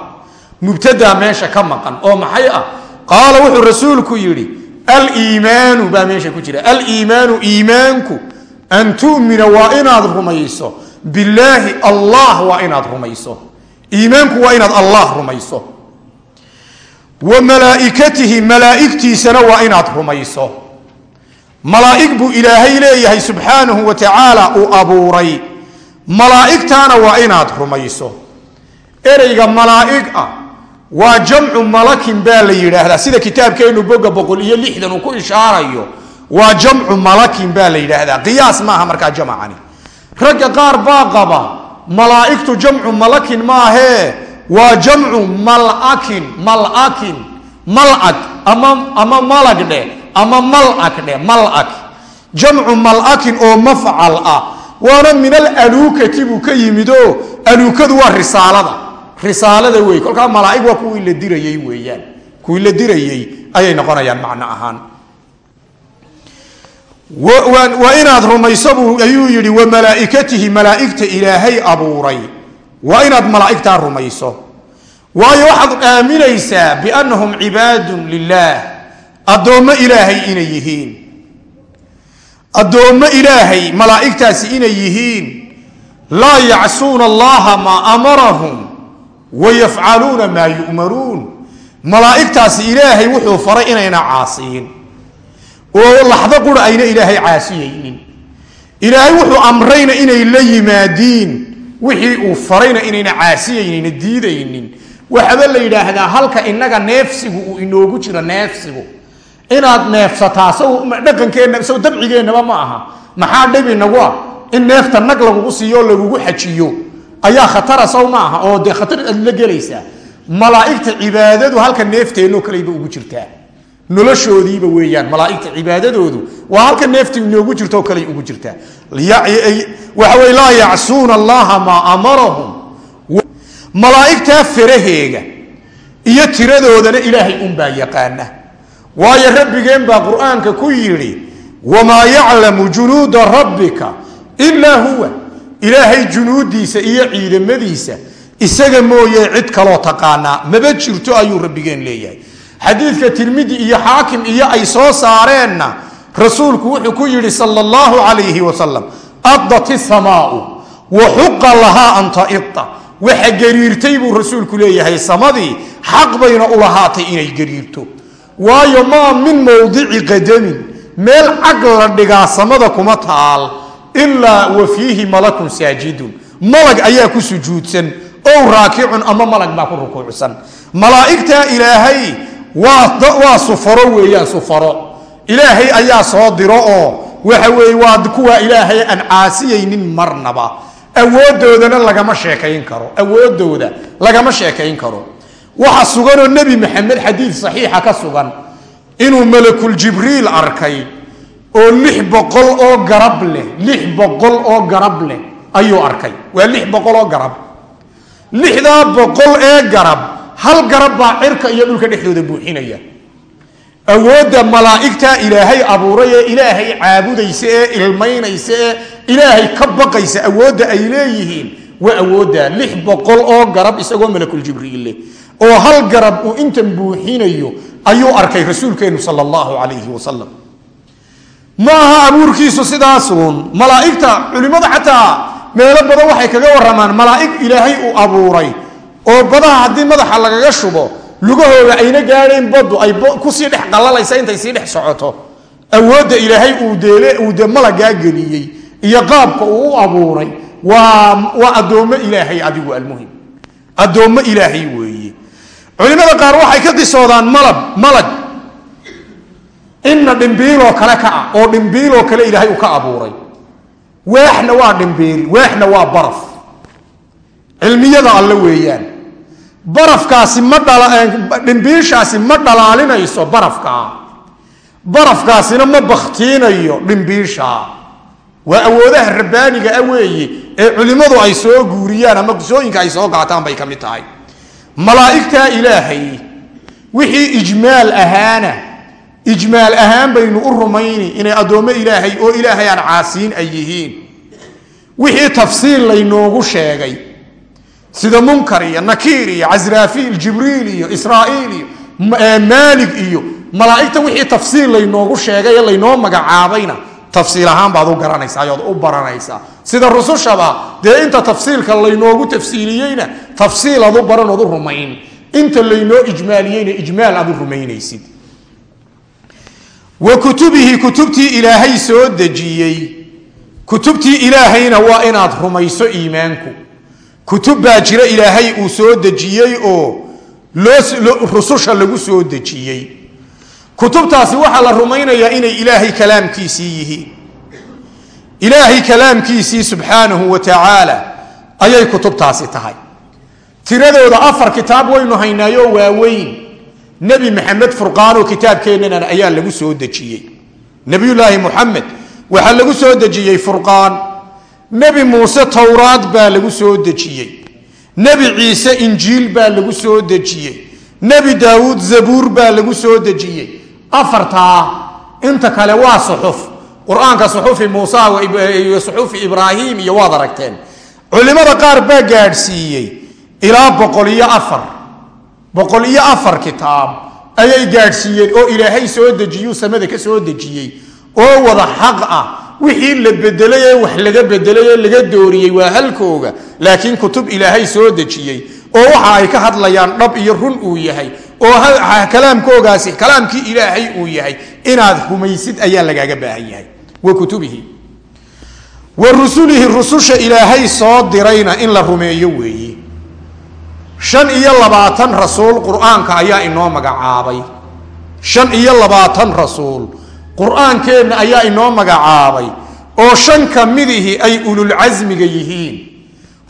Mubtadaa meesha ka maqan oo maxay ah? Qaala wuxuu rasuulku yidhi aliimaanu baa meesha ku jira aliimaanu iimaanku an tumina waa inaad rumayso? Billaahi allah waa inaad rumayso iimaanku waa inaad allah rumayso. Wa malaaikatihi malaaigtiisana waa inaad rumayso. Malaa'ig buu ilaahay leeyahay subxaanahu wa tacaala uu abuuray. Malaa'igtaana waa inaad rumayso. Ereyga malaa'ig ah waa jamcu malakin baa la yidhaahdaa. Sida kitaabkeennu boga boqol iyo lixdan uu ku ishaarayo waa jamcu malakin baa la yidhaahdaa. Qiyaas maaha markaa jamacani. Ragga qaar baa qaba malaa'igtu jamcu malakin maahee waa jamcu malakin malakin malak ama malag dheh ama malak dheh malak jamcu malakin oo mafcal ah waana min alaluukati buu ka yimid oo aluukadu waa risaalada. Risaalada wey kolkaa malaaig waa kuwii la dirayey weeyaan. Kuwii la dirayey ayay noqonayaan macno ahaan waa inaad rumayso buu ayuu yidhi wa malaaikatihi malaaigta ilaahay abuuray. Waa inaad malaa'igtaa rumayso. Waayo waxaad aaminaysaa biannahum cibaadun lilaah addoommo ilaahay inay yihiin. Addoommo ilaahay malaa'igtaasi inay yihiin. Laa yacsuuna allaha maa amarahum wayafcaluuna maa yu'maruun. Malaa'igtaasi ilaahay wuxuu faray inayna caasiyin oo laxdo qura ayna ilaahay caasiyaynin. Ilaahay wuxuu amrayna inay la yimaadiin wixii uu farayna inayna caasiyaynina diidaynin. Waxaba la yidhaahdaa halka inaga neefsigu uu inoogu jiro neefsigu. Inaad neefsataa dhaqankeenna saw dabcigeennaba ma aha. Maxaa dhib inagu ah in neefta nag lagugu siiyo lagugu xajiyo ayaa khatara saw ma aha. Oo dee khatar aad la gelaysaa. Malaa'igta cibaadadu halka neefteenno kaleyba ugu jirtaa noloshoodiiba weeyaan malaaigta cibaadadoodu. Waa halka neefti inoogu jirto kale ugu jirtaa waxa wey laa yacsuuna allaha maa amarahum. Malaaigtaa faraheega iyo tiradoodana ilaahay unbaa yaqaana. Waayo rabbigeen baa qur'aanka ku yidhi wamaa yaclamu junuuda rabbika ilaa huwa. Ilaahay junuudiisa iyo ciidamadiisa isaga mooye cid kaloo taqaanaa. Maba jirto ayuu rabbigeen leeyahay xadiidka tirmidi iyo xaakim iyo ay soo saareenna rasuulku wuxuu ku yidhi sal allahu calayhi wasalam adat isamaau wa xuqa lahaa an taida waxa gariirtay buu rasuulku leeyahay samadii xaq bayna u lahaatay inay gariirto. Waayo maa min mowdici qadamin meel cag la dhigaa samada kuma taal ilaa wa fiihi malakun saajidun. Malag ayaa ku sujuudsan ow raakicun ama malag baa ku rukuucsan. Malaa'igtaa ilaahay waa sufaro weeyaan sufaro. Ilaahay ayaa soo diro oo waxa weeye waa kuwa ilaahay aan caasiyaynin marnaba. Awoodoodana lagama sheekayn karo. Awoodooda lagama sheekayn karo. Waxa suganoo nebi maxamed xadiid saxiixa ka sugan. Inuu malakuljibriil arkay oo lix boqol oo garab leh lix boqol oo garab leh ayuu arkay. Waa lix boqol oo garab. Lixdaa boqol ee garab hal garab baa cirka iyo dhulka dhexdooda buuxinaya. Awoodda malaa'igtaa ilaahay abuuray ee ilaahay caabudaysa ee ilmaynaysa ee ilaahay ka baqaysa awoodda ay leeyihiin waa awoodda lix boqol oo garab isagoo malakuljibriille oo hal garab uu intan buuxinayo ayuu arkay rasuulkeennu sal allahu calayhi wasalam ma aha abuurkiisu sidaasuun malaaigta culimmadu xataa meelo badan waxay kaga waramaan malaa'ig ilaahay uu abuuray oo badaha haddii madaxa lagaga shubo lugahooda ayna gaadheen baddu ay ku sii dhex qallalaysa intay sii dhex socoto. Awoodda ilaahay uu de malagaa geliyey iyo qaabka uu u abuuray waa addoommo ilaahay adigu almuhim. Addoommo ilaahay weeye. Culimada qaar waxay ka qisoodaan malag. Inna dhimbiiloo kale ka ah oo dhimbiiloo kale ilaahay uu ka abuuray. Waaxna waa dhimbiil waaxna waa baraf. Cilmiyada alle weeyaan barafkaasi ma dhimbiishaasi ma dhalaalinayso barafkaa barafkaasina ma bakhtiinayo dhimbiishaa waa awoodaha rabbaaniga a weeye ee culimmadu ay soo guuriyaan ama qisooyinka ay soo qaataan bay ka mid tahay. Malaa'igtaa ilaahay wixii ijmaal ahaana ijmaal ahaan baynu u rumayni inay addoommo ilaahay oo ilaahay aan caasiin ay yihiin. Wixii tafsiil laynoogu sheegay sida munkar iyo nakiir iyo casraafiil jibriil iyo israa'iil iyo maalig iyo malaa'igta wixii tafsiil laynoogu sheegay ee laynoo magacaabayna tafsiil ahaan baad u garanaysaa ood u baranaysaa. Sida rusushaba dee inta tafsiilka laynoogu tafsiiliyeyna tafsiil aad u baran ood u rumayn. Inta laynoo ijmaaliyeyna ijmaal aad u rumaynaysid. Wa kutubihi kutubtii ilaahay soo dejiyey. Kutubtii ilaahayna waa inaad rumayso iimaanku kutub baa jira ilaahay uu soo dejiyey oo rususha lagu soo dejiyey. Kutubtaasi waxaa la rumaynayaa inay ilaahay kalaamkiisii yihiin ilaahay kalaamkiisii subxaanahu wa tacaala ayay kutubtaasi tahay. Tiradooda afar kitaab waynu haynaayoo waaweyn nebi maxamed furqaanoo kitaabkeennan ayaa lagu soo dejiyey. Nebiyulaahi muxamed waxaa lagu soo dejiyey furqaan nebi muuse towraad baa lagu soo dejiyey. Nebi ciise injiil baa lagu soo dejiyey. Nebi daawuud zabuur baa lagu soo dejiyey. Afartaa inta kale waa suxuf. Qur'aanka suxufi muusa iyo suxufi ibraahim iyo waad aragteen. Culimada qaar baa gaadhsiiyey. Ilaa boqol iyo afar. Boqol iyo afar kitaab ayay gaadhsiiyeen oo ilaahay soo dejiyuu samada ka soo dejiyey. Oo wada xaq ah wixii la bedelay wax laga bedelay ee laga dooriyey waa halkooga. Laakiin kutub ilaahay soo dejiyey oo waxa ay ka hadlayaan dhab iyo run uu yahay oo kalaamkoogaasi kalaamkii ilaahay uu yahay inaad rumaysid ayaa lagaaga baahan yahay. Wa kutubihi. Wa rusulihi rususha ilaahay soo dirayna in la rumeeyo weeye shan iyo labaatan rasuul qur'aanka ayaa inoo magacaabay. Shan iyo labaatan rasuul qur'aankeenna ayaa inoo magacaabay oo shan ka midihi ay ululcasmiga yihiin.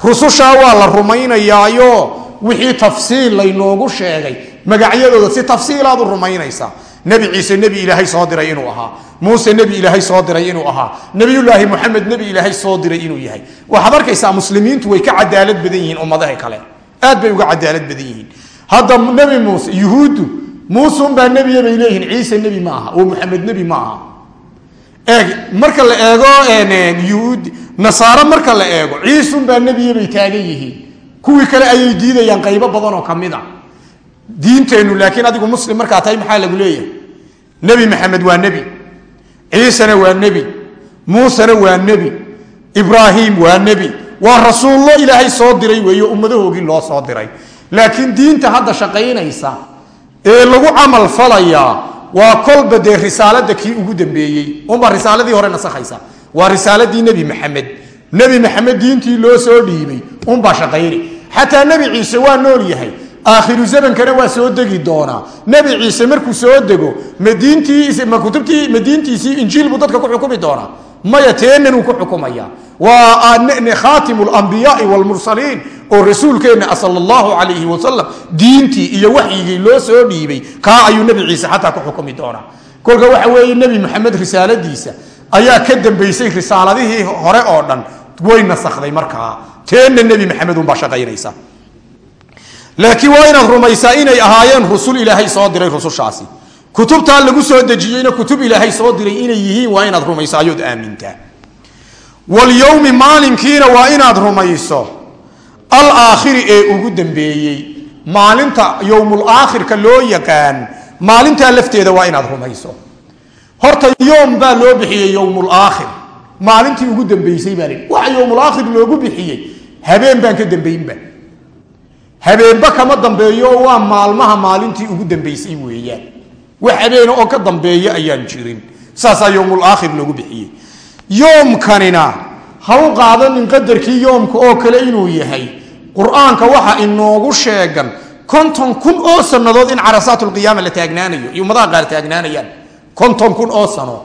Rusushaa waa la rumaynayaayo wixii tafsiil laynoogu sheegay. Magacyadooda si tafsiilaad u rumaynaysaa nebi ciise nebi ilaahay soo diray inuu ahaa. Muuse nebi ilaahay soo diray inuu ahaa. Nebiyullaahi muxamed nebi ilaahay soo diray inuu yahay. Waxaad arkaysaa muslimiintu way ka cadaalad badan yihiin ummadaha kale. Aad bay uga cadaalad badan yihiin. Hadda nebi muuse yuhuuddu muusunbaa nebiya bay leeyihiin ciise nebi ma aha oo muxamed nebi ma marka la eego yuhuud nasaaro marka la eego ciisunbaa nebiya bay taagan yihiin. Kuwii kale ayay diidayaan qaybo badan oo ka mid a diinteennu laakiin adigu muslim markaa tahay maxaa lagu leeyahay? Nebi maxamed waa nebi ciisena waa nebi muusena waa nebi ibraahim waa nebi. Waa rasuullo ilaahay soo diray weeyo ummadahoogii loo soo diray. Laakiin diinta hadda shaqaynaysa ee lagu camal falayaa waa kolba dee risaalada kii ugu dambeeyey. Unbaa risaaladii hore nasakhaysa. Waa risaaladii nebi maxamed. Nebi maxamed diintii loo soo dhiibay. Unbaa shaqayni. Xataa nebi ciise waa nool yahay aakhiru zamankana waa soo degi doonaa nebi ciise markuu soo dego ma kutubtii ma diintiisii injiil buu dadka ku xukumi doonaa maya teenanuu ku xukumaya. Waa khaatimu lambiyaai wlmursaliin oo rasuulkeenna sal allahu calayhi wasalam diintii iyo waxyigii loo soo dhiibay kaa ayuu nebi ciise xataa ku xukumi doonaa kolka waxa weeye nebi maxamed risaaladiisa ayaa ka dambaysay risaaladihii hore oo dhan way nasakday markaa. Teenna nebi maxamed unbaa shaqaynaysa laakiin waa inaad rumaysaa inay ahaayeen rusul ilaahay soo diray rusushaasi. Kutubtaa lagu soo dejiyeyna kutub ilaahay soo diray inay yihiin waa inaad rumayso ayood aamintaa. Walyowmi maalinkiina waa inaad rumayso. Alaakhiri ee ugu dambeeyey. Maalinta yowmulaakhirka loo yaqaan maalintaa lafteeda waa inaad rumayso. Horta yoom baa loo bixiyey yowmulaakhir maalintii ugu dambeysay baa lii waxa yowmulaakhir loogu bixiyey. Habeen baan ka dambaynba habeenba kama dambeeyo waa maalmaha maalintii ugu dambeysay weeyaan. Wax habeena oo ka dambeeya ayaan jirin. Saasaa yowmulaakhir loogu bixiyey. Yoomkanina ha u qaadanin qadarkii yoomka oo kale inuu yahay. Qur'aanka waxa inoogu sheegan konton kun oo sannadood in carasaatulqiyaama la taagnaanayo. Iyo ummadaha qaar taagnaanayaan. Konton kun oo sano.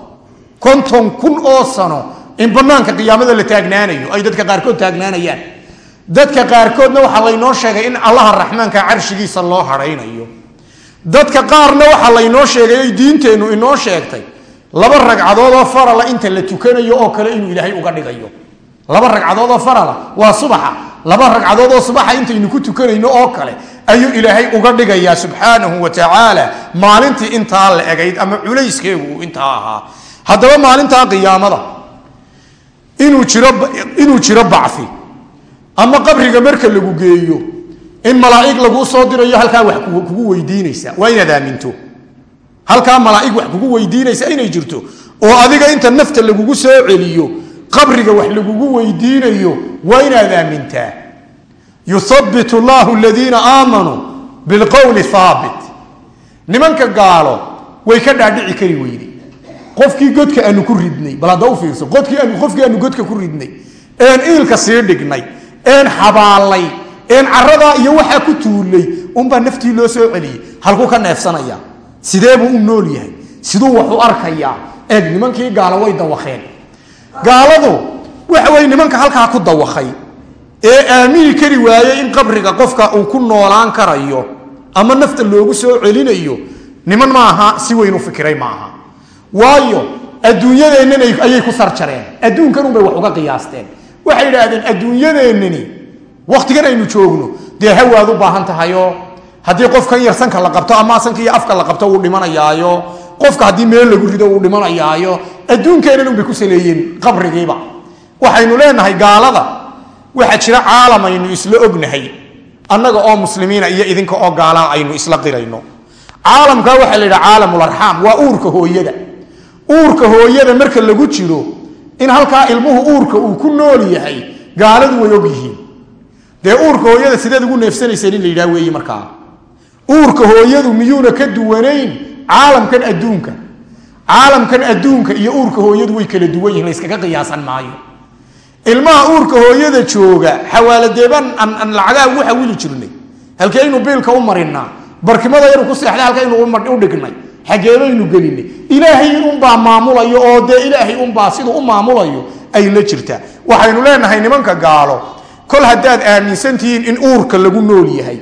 Konton kun oo sano in banaanka qiyaamada la taagnaanayo. Ay dadka qaarkood taagnaanayaan dadka qaarkoodna waxaa laynoo sheegay in allaha raxmaanka carshigiisa loo hadhaynayo dadka qaarna waxaa laynoo sheegay ay diinteennu inoo sheegtay. Laba ragcadood oo farala inta la tukanayo oo kale inuu ilaahay uga dhigayo. Laba ragcadood oo farala waa subaxa. Laba ragcadood oo subaxa intaynu ku tukanayno oo kale ayuu ilaahay uga dhigayaa subxaanahu wa tacaala. Maalintii intaa la egayd ama culayskeegu uu intaa ahaa. Haddaba maalintaa qiyaamada. Inuu jiro bacfi ama qabriga marka lagu geeyo in malaaig laguu soo dirayo halkaa wax kugu weydiinaysa. Waa inaad aaminto. Halkaa malaaig wax kugu weydiinaysa inay jirto. Oo adiga inta nafta lagugu soo celiyo qabriga wax lagugu weydiinayo waa inaad aamintaa. Yuhabbit llahu ladiina aamanuu bilqowli haabit nimanka gaalo way ka dhaadhici kari weyday qofkii godka aanu ku ridnay bal u fiirso qofkii aanu godka ku ridnay een iilka sii dhignay een xabaalay een caradaa iyo waxaa ku tuulay. Unbaa naftii loo soo celiyey halkuu ka neefsanaya. Sidee buu u nool yahay? Siduu wax u arkayaa eeg nimankii gaalo way dawakeen gaaladu waxa weye nimanka halkaa ku dawakay ee aamini kari waaye in qabriga qofka uu ku noolaan karayo ama nafta loogu soo celinayo niman maaha si weyn u fikiray maaha. Waayo adduunyadeennan ayay ku sarjareen. Adduunkanunbay wax uga qiyaasteen waxay idhaahdeen adduunyadeennani wakhtigan aynu joogno. Dee hawaad u baahan tahayoo haddii qofkan yar sanka la qabto ama sanka iyo afka la qabto wuu dhimanayaayo. Qofka haddii meel lagu rido wuu dhimanayaayo. Adduunkeennan unbay ku saleeyeen qabrigiiba. Waxaynu leenahay gaalada waxaa jira caalam aynu isla ognahay. Annaga oo muslimiina iyo idinka oo gaalaa aynu isla qirayno. Caalamka waxaa la yidhaha caalamul-arxaam waa uurka hooyada. Uurka hooyada marka lagu jiro in halkaa ilmuhu uurka uu ku nool yahay gaaladu way og yihiin. Dee uurka hooyada sideed ugu neefsanayseen in la yidhaha weeye markaa. Uurka hooyadu miyuuna ka duwanayn caalamkan adduunka. Caalamkan adduunka iyo uurka hooyadu way kala duwan yihiin layskaga qiyaasan maayo. Ilmaha uurka hooyada jooga xawaaladeebaan aan lacagaha ugu xawili jirnay. Halkeynu biilka u marinaa barkimada yanu ku seexday halkaynu u dhignay xageebaynu gelinay. Ilaahay unbaa maamulayo oo dee ilaahay unbaa siduu u maamulayo ay la jirtaa. Waxaynu leenahay nimanka gaalo kol haddaad aaminsantihiin in uurka lagu nool yahay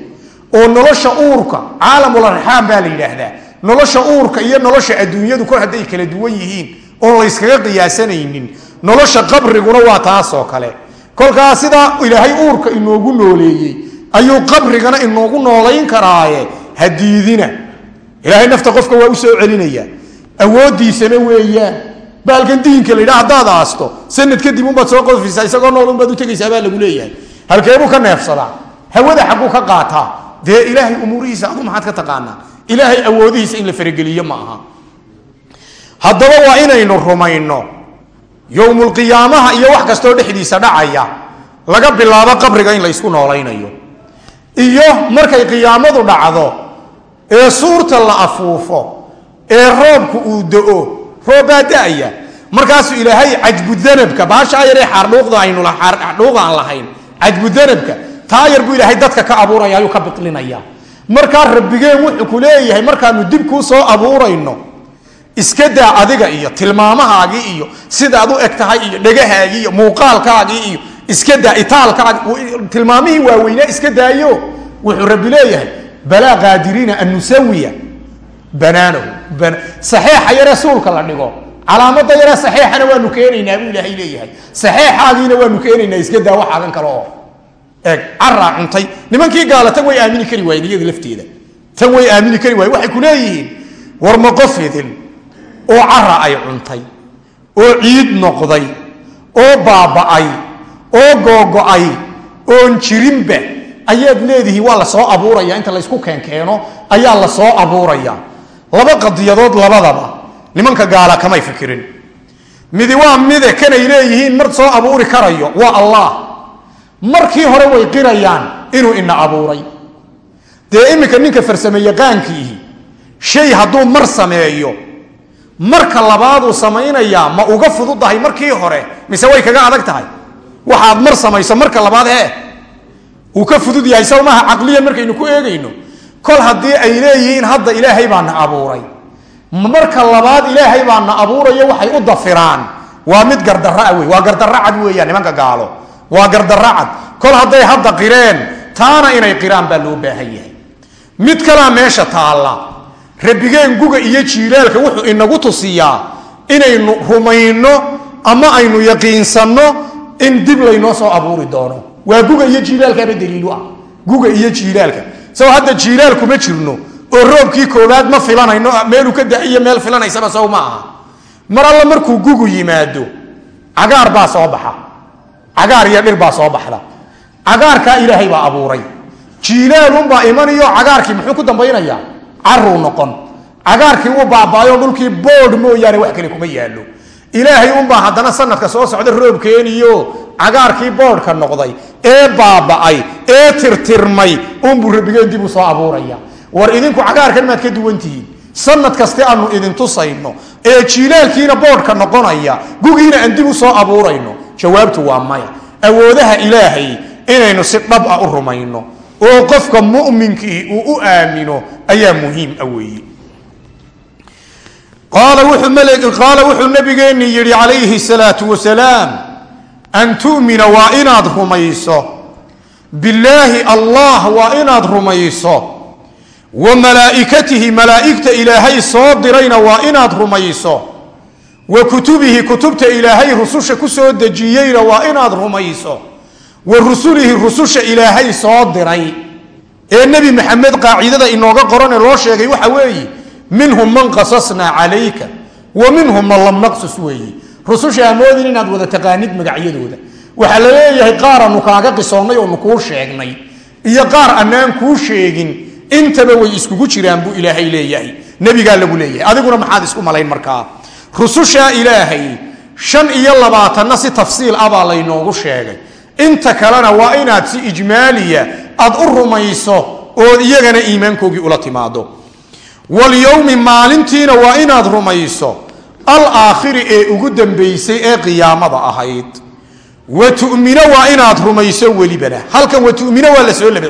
oo nolosha uurka caalamul arxaam baa la yidhaahdaa nolosha uurka iyo nolosha adduunyadu kor hadday kala duwan yihiin oon layskaga qiyaasanaynin nolosha qabriguna waa taasoo kale. Kolkaa sidaa ilaahay uurka inoogu nooleeyey ayuu qabrigana inoogu noolayn karaaye hadiidina ilaahay nafta qofka waa u soo celinaya awoodiisana weeyaan. Baalkan diinka la yidhaha haddaad aasto sanad kadib unbaad soo qofisa isagoo nool unbaad u tegaysaa baa lagu leeyahay. Halkeebuu ka neefsadaa hawada xagguu ka qaataa. Dee ilaahay umuurihiisa adu maxaad ka taqaanaa? Ilaahay awoodihiisa in la farageliyo ma aha. Haddaba waa inaynu rumayno. Yowmulqiyaamaha iyo wax kastoo dhexdiisa dhacaya laga bilaabo qabriga in laysku noolaynayo iyo markay qiyaamadu dhacdo ee suurta la afuufo ee roobku uu do-o roobbaa da'aya. Markaasuu ilaahay cajbudanabka baashaa yaree xaardhuuqa aan lahayn cajbudanabka taa yar buu ilaahay dadka ka abuuraya ayuu ka bilinaya markaa rabbigeen wuxuu ku leeyahay markaanu dib kuu soo abuurayno iska daa adiga iyo tilmaamahaagii iyo sidaad u eg tahay iyo dhagahaagii iyo muuqaalkaagii iyo iska daa itaalkaagi tilmaamihii waaweynaa iska daayo wuxuu rabbi leeyahay balaa qaadiriina an nusawiya banaanahu. Saxeexa yaree suulka la dhigo. Calaamada yaree saxeexana waanu keenaynaa buu ilaahay leeyahay. Saxeexaagiina waanu keenaynaa iska daa waxaagan kale oo eeg caraa cuntay. Nimankii gaala tan way aamini kari waayeen iyada lafteeda. Tan way aamini kari waayen waxay ku leeyihiin war ma qof idin oo cara ay cuntay oo ciid noqday oo baaba'ay oo googo'ay oon jirinba ayaad leedihiin waa la soo abuuraya inta laysku keenkeeno ayaa la soo abuuraya laba qadiyadood labadaba nimanka gaala kamay fikirin. Midi waa mide kanay leeyihiin mar soo abuuri karayo waa allah. Markii hore way qirayaan inuu ina abuuray. Dee iminka ninka farsame yaqaankiihi shay hadduu mar sameeyo marka labaaduu samaynayaa ma uga fududahay markii hore mise way kaga adag tahay? Waxaad mar samayso marka labaad hee uu ka fudud yahay saw maaha caqliyan markaynu ku eegayno kol haddii ay leeyihiin hadda ilaahay baa na abuuray. Marka labaad ilaahay baa na abuurayo waxay u dafiraan. Waa mid gardaraa wey waa gardarra cad weeyaan nimanka gaalo. Waa gardarra cad. Kol hadday hadda qireen taana inay qiraan baa loo baahan yahay. Mid kalaa meesha taalla. Rabbigeen guga iyo jiilaalka wuxuu inagu tusiyaa inaynu rumayno ama aynu yaqiinsanno in dib laynoo soo abuuri doono waa guga iyo jiilaalkaba daliilu ah. Guga iyo jiilaalka saw hadda jiilaalku ma jirno oo roobkii koowaad ma filanayno meeluu ka da'iyo meel filanaysaba saw ma aha. Mar alla markuu gugu yimaado cagaar baa soo baxa. Cagaar iyo dhir baa soo baxda. Cagaarkaa ilaahay baa abuuray. Jiilaalunbaa imanayo cagaarkii muxuu ku dambaynayaa caruu noqon. Cagaarkii uu baabaayo dhulkii boodh mooyaane wax kale kuma yaallo ilaahay unbaa haddana sanadka soo socda roob keeniyo cagaarkii boodhka noqday ee baaba'ay ee tirtirmay unbuu rabbigeen dib u soo abuuraya. War idinku cagaarkan maad ka duwan tihiin. Sanad kaste aanu idin tusayno ee jiilaalkiina boodhka noqonaya gugiina aan dib u soo abuurayno. Jawaabtu waa maya. Awoodaha ilaahay inaynu si dhab ah u rumayno oo qofka muminkii uu u aamino ayaa muhiim a weeye qaala wuxuu nabigeenni yidhi calayhi salaau wasalaam an tu'mina waa inaad rumayso? Billaahi allah waa inaad rumayso? Wa malaa'ikatihi malaa'igta ilaahay soo dirayna waa inaad rumayso? Wa kutubihi kutubta ilaahay rususha ku soo dejiyeyna waa inaad rumayso? Wa rusulihi rususha ilaahay soo diray? Ee nebi maxamed qaacidada inooga qorane loo sheegay waxa weeye minhum man qasasnaa calayka wa minhum man lam naqsus weeye rususha amoodin inaad wada taqaanid magacyadooda. Waxaa la leeyahay qaar aanu kaaga qisoonnay oonu kuu sheegnay iyo qaar annaan kuu sheegin intaba way iskugu jiraan buu ilaahay leeyahay nebigaa lagu leeyahay. Adiguna maxaad isku malayn markaa. Rusushaa ilaahay shan iyo labaatanna si tafsiil ah baa laynoogu sheegay. Inta kalena waa inaad si ijmaaliya aad u rumayso ood iyagana iimaankoogii ula timaado walyowmi maalintiina waa inaad rumayso. Alaakhiri ee ugu dambaysay ee qiyaamada ahayd. Wa tumino waa inaad rumayso welibana. Halkan wa tumino waa la soo laba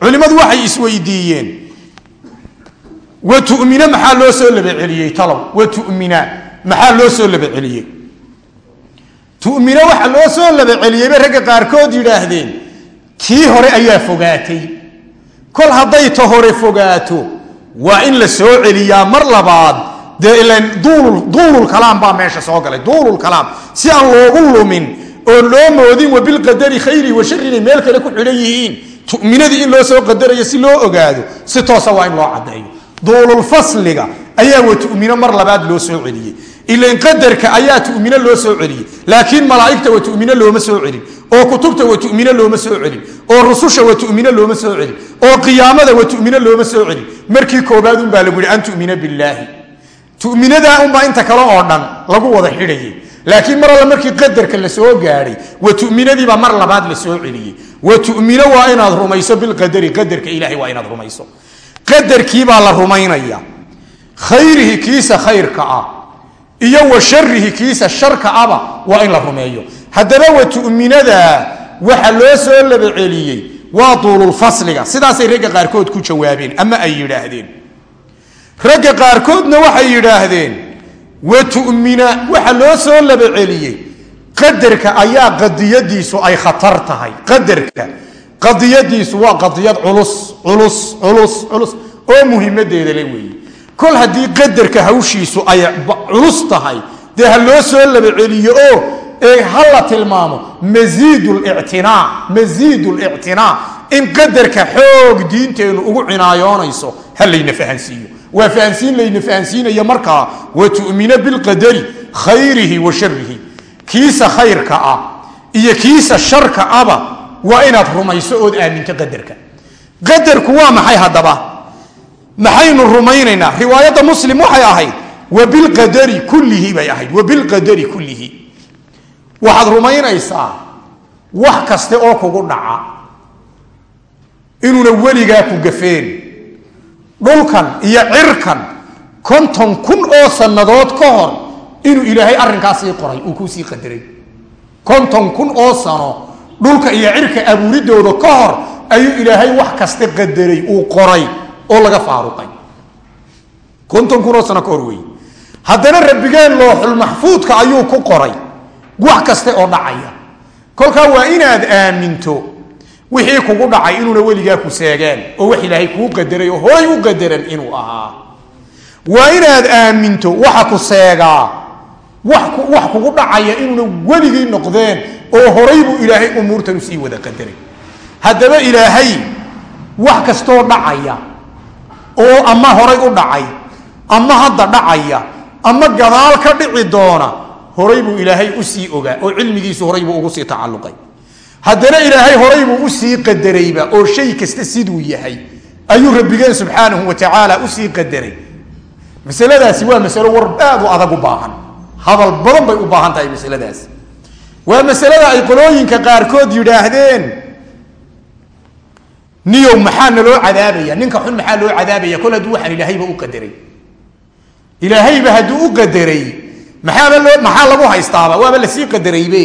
culimmadu waxay isweydiiyeen. Wa tumino maxaa loo soo laba celiyey talow. Wa tumina maxaa loo soo laba celiyey tumino waxa loo soo laba celiyey bay ragga qaarkood yidhaahdeen. Tii hore ayaa fogaatay. Kol hadday ta hore fogaato waa in la soo celiyaa mar labaad. Dee ilan duululkalaam baa meesha soo galay. Duululkalaam si aan loogu lumin oo loo moodin wa bilqadari khayri wa shari inay meel kale ku xidhan yihiin. Tu'minadii in loo soo qadarayo si loo ogaado si toosa waa in loo caddeeyo. Duululfasliga ayaa wa tu'mino mar labaad loo soo celiyey. Ilan qadarka ayaa tu'mino loo soo celiyey. Laakiin malaa'igta wa tu'mino looma soo celin oo kutubta wa tu'mino looma soo celin oo rususha wa tu'mino looma soo celin oo qiyaamada wa tu'mino looma soo celin. Markii koobaad unbaa lagu yihi an tu'mina billaahi. Tu'minadaa unbaa inta kale oo dhan lagu wada xidhayay. Laakiin mar alla markii qadarka la soo gaadhay wa tu'minadiibaa mar labaad la soo celiyey wa tu'mino waa inaad rumayso bilqadari qadarka ilaahay waa inaad rumayso. Qadarkiibaa la rumaynaya. Khayrihi kiisa khayrka ah iyo wa kiisa sharka aba waa in la rumeeyo haddaba wa tu'minadaa waxa loo soo laba celiyey waa duululfasliga sidaasay ragga qaarkood ku jawaabeen ama ay yidhaahdeen. Ragga qaarkoodna waxay yidhaahdeen wa tu'mina waxa loo soo laba celiyey qadarka ayaa qadiyadiisu ay khatar tahay. Qadarka. Qadiyadiisu waa qadiyad culus culus culus culus oo muhimadeeda le weeye kol haddii qadarka hawshiisu ay culus tahay dee ha loo soo laba celiyo oo ee ha la tilmaamo masiid lictinaa masiid lictinaa in qadarka xoog diinteennu ugu cinaayoonayso ha layna fahansiiyo. Waa fahansiin layna fahansiinaya markaa wa tu'mina bilqadari khayrihi wa sharihi kiisa khayrka ah iyo kiisa sharka aba waa inaad rumayso ood aaminto qadarka. Qadarku waa maxay haddaba? Maxaynu rumaynaynaa? Riwaayadda muslim waxay ahayd wa bilqadari kullihi bay ahayd wa bilqadari kullihi waxaad rumaynaysaa wax kaste oo kugu dhaca. Inuuna weligaa ku gafeen. Dhulkan iyo cirkan konton kun oo sannadood ka hor inuu ilaahay arrinkaasii qoray uu kuusii qadaray konton kun oo sano dhulka iyo cirka abuuridooda ka hor ayuu ilaahay wax kaste qadaray uu qoray oo laga faaruqay. Konton kun oo sano ka hor wey haddana rabbigeen looxulmaxfuudka ayuu ku qoray wax kaste oo dhacaya. Kolkaa waa inaad aaminto wixii kugu dhacay inuuna weligaa ku seegeen oo wax ilaahay kuu qadaray oo horay u qadaran inuu ahaa. Waa inaad aaminto waxa ku seegaa wax kugu dhacaya inuuna weligii noqdeen oo horay buu ilaahay umuurtanu sii wada qadaray. Haddaba ilaahay wax kastoo dhacaya oo ama horay u dhacay ama hadda dhacaya ama gadaal ka dhici doona horay buu ilaahay u sii ogaa oo cilmigiisu horay buu ugu sii tacalluqay. Haddana ilaahay horay buu u sii qadarayba oo shay kasta siduu yahay ayuu rabbigeen subxaanahu wa tacaala u sii qadaray. Masaladaasi waa masalo war aad u adag u baahan. Hadal badan bay u baahan tahay masaladaasi waa masalada ay qolooyinka qaarkood yidhaahdeen niyow maxaa naloo cadaabaya? Ninka xun maxaa loo cadaabaya? Kol hadduu waxaan ilaahayba u qadaray. Ilaahayba hadduu u qadaray maxaa lagu haystaaba? Waaba la sii qadaraybe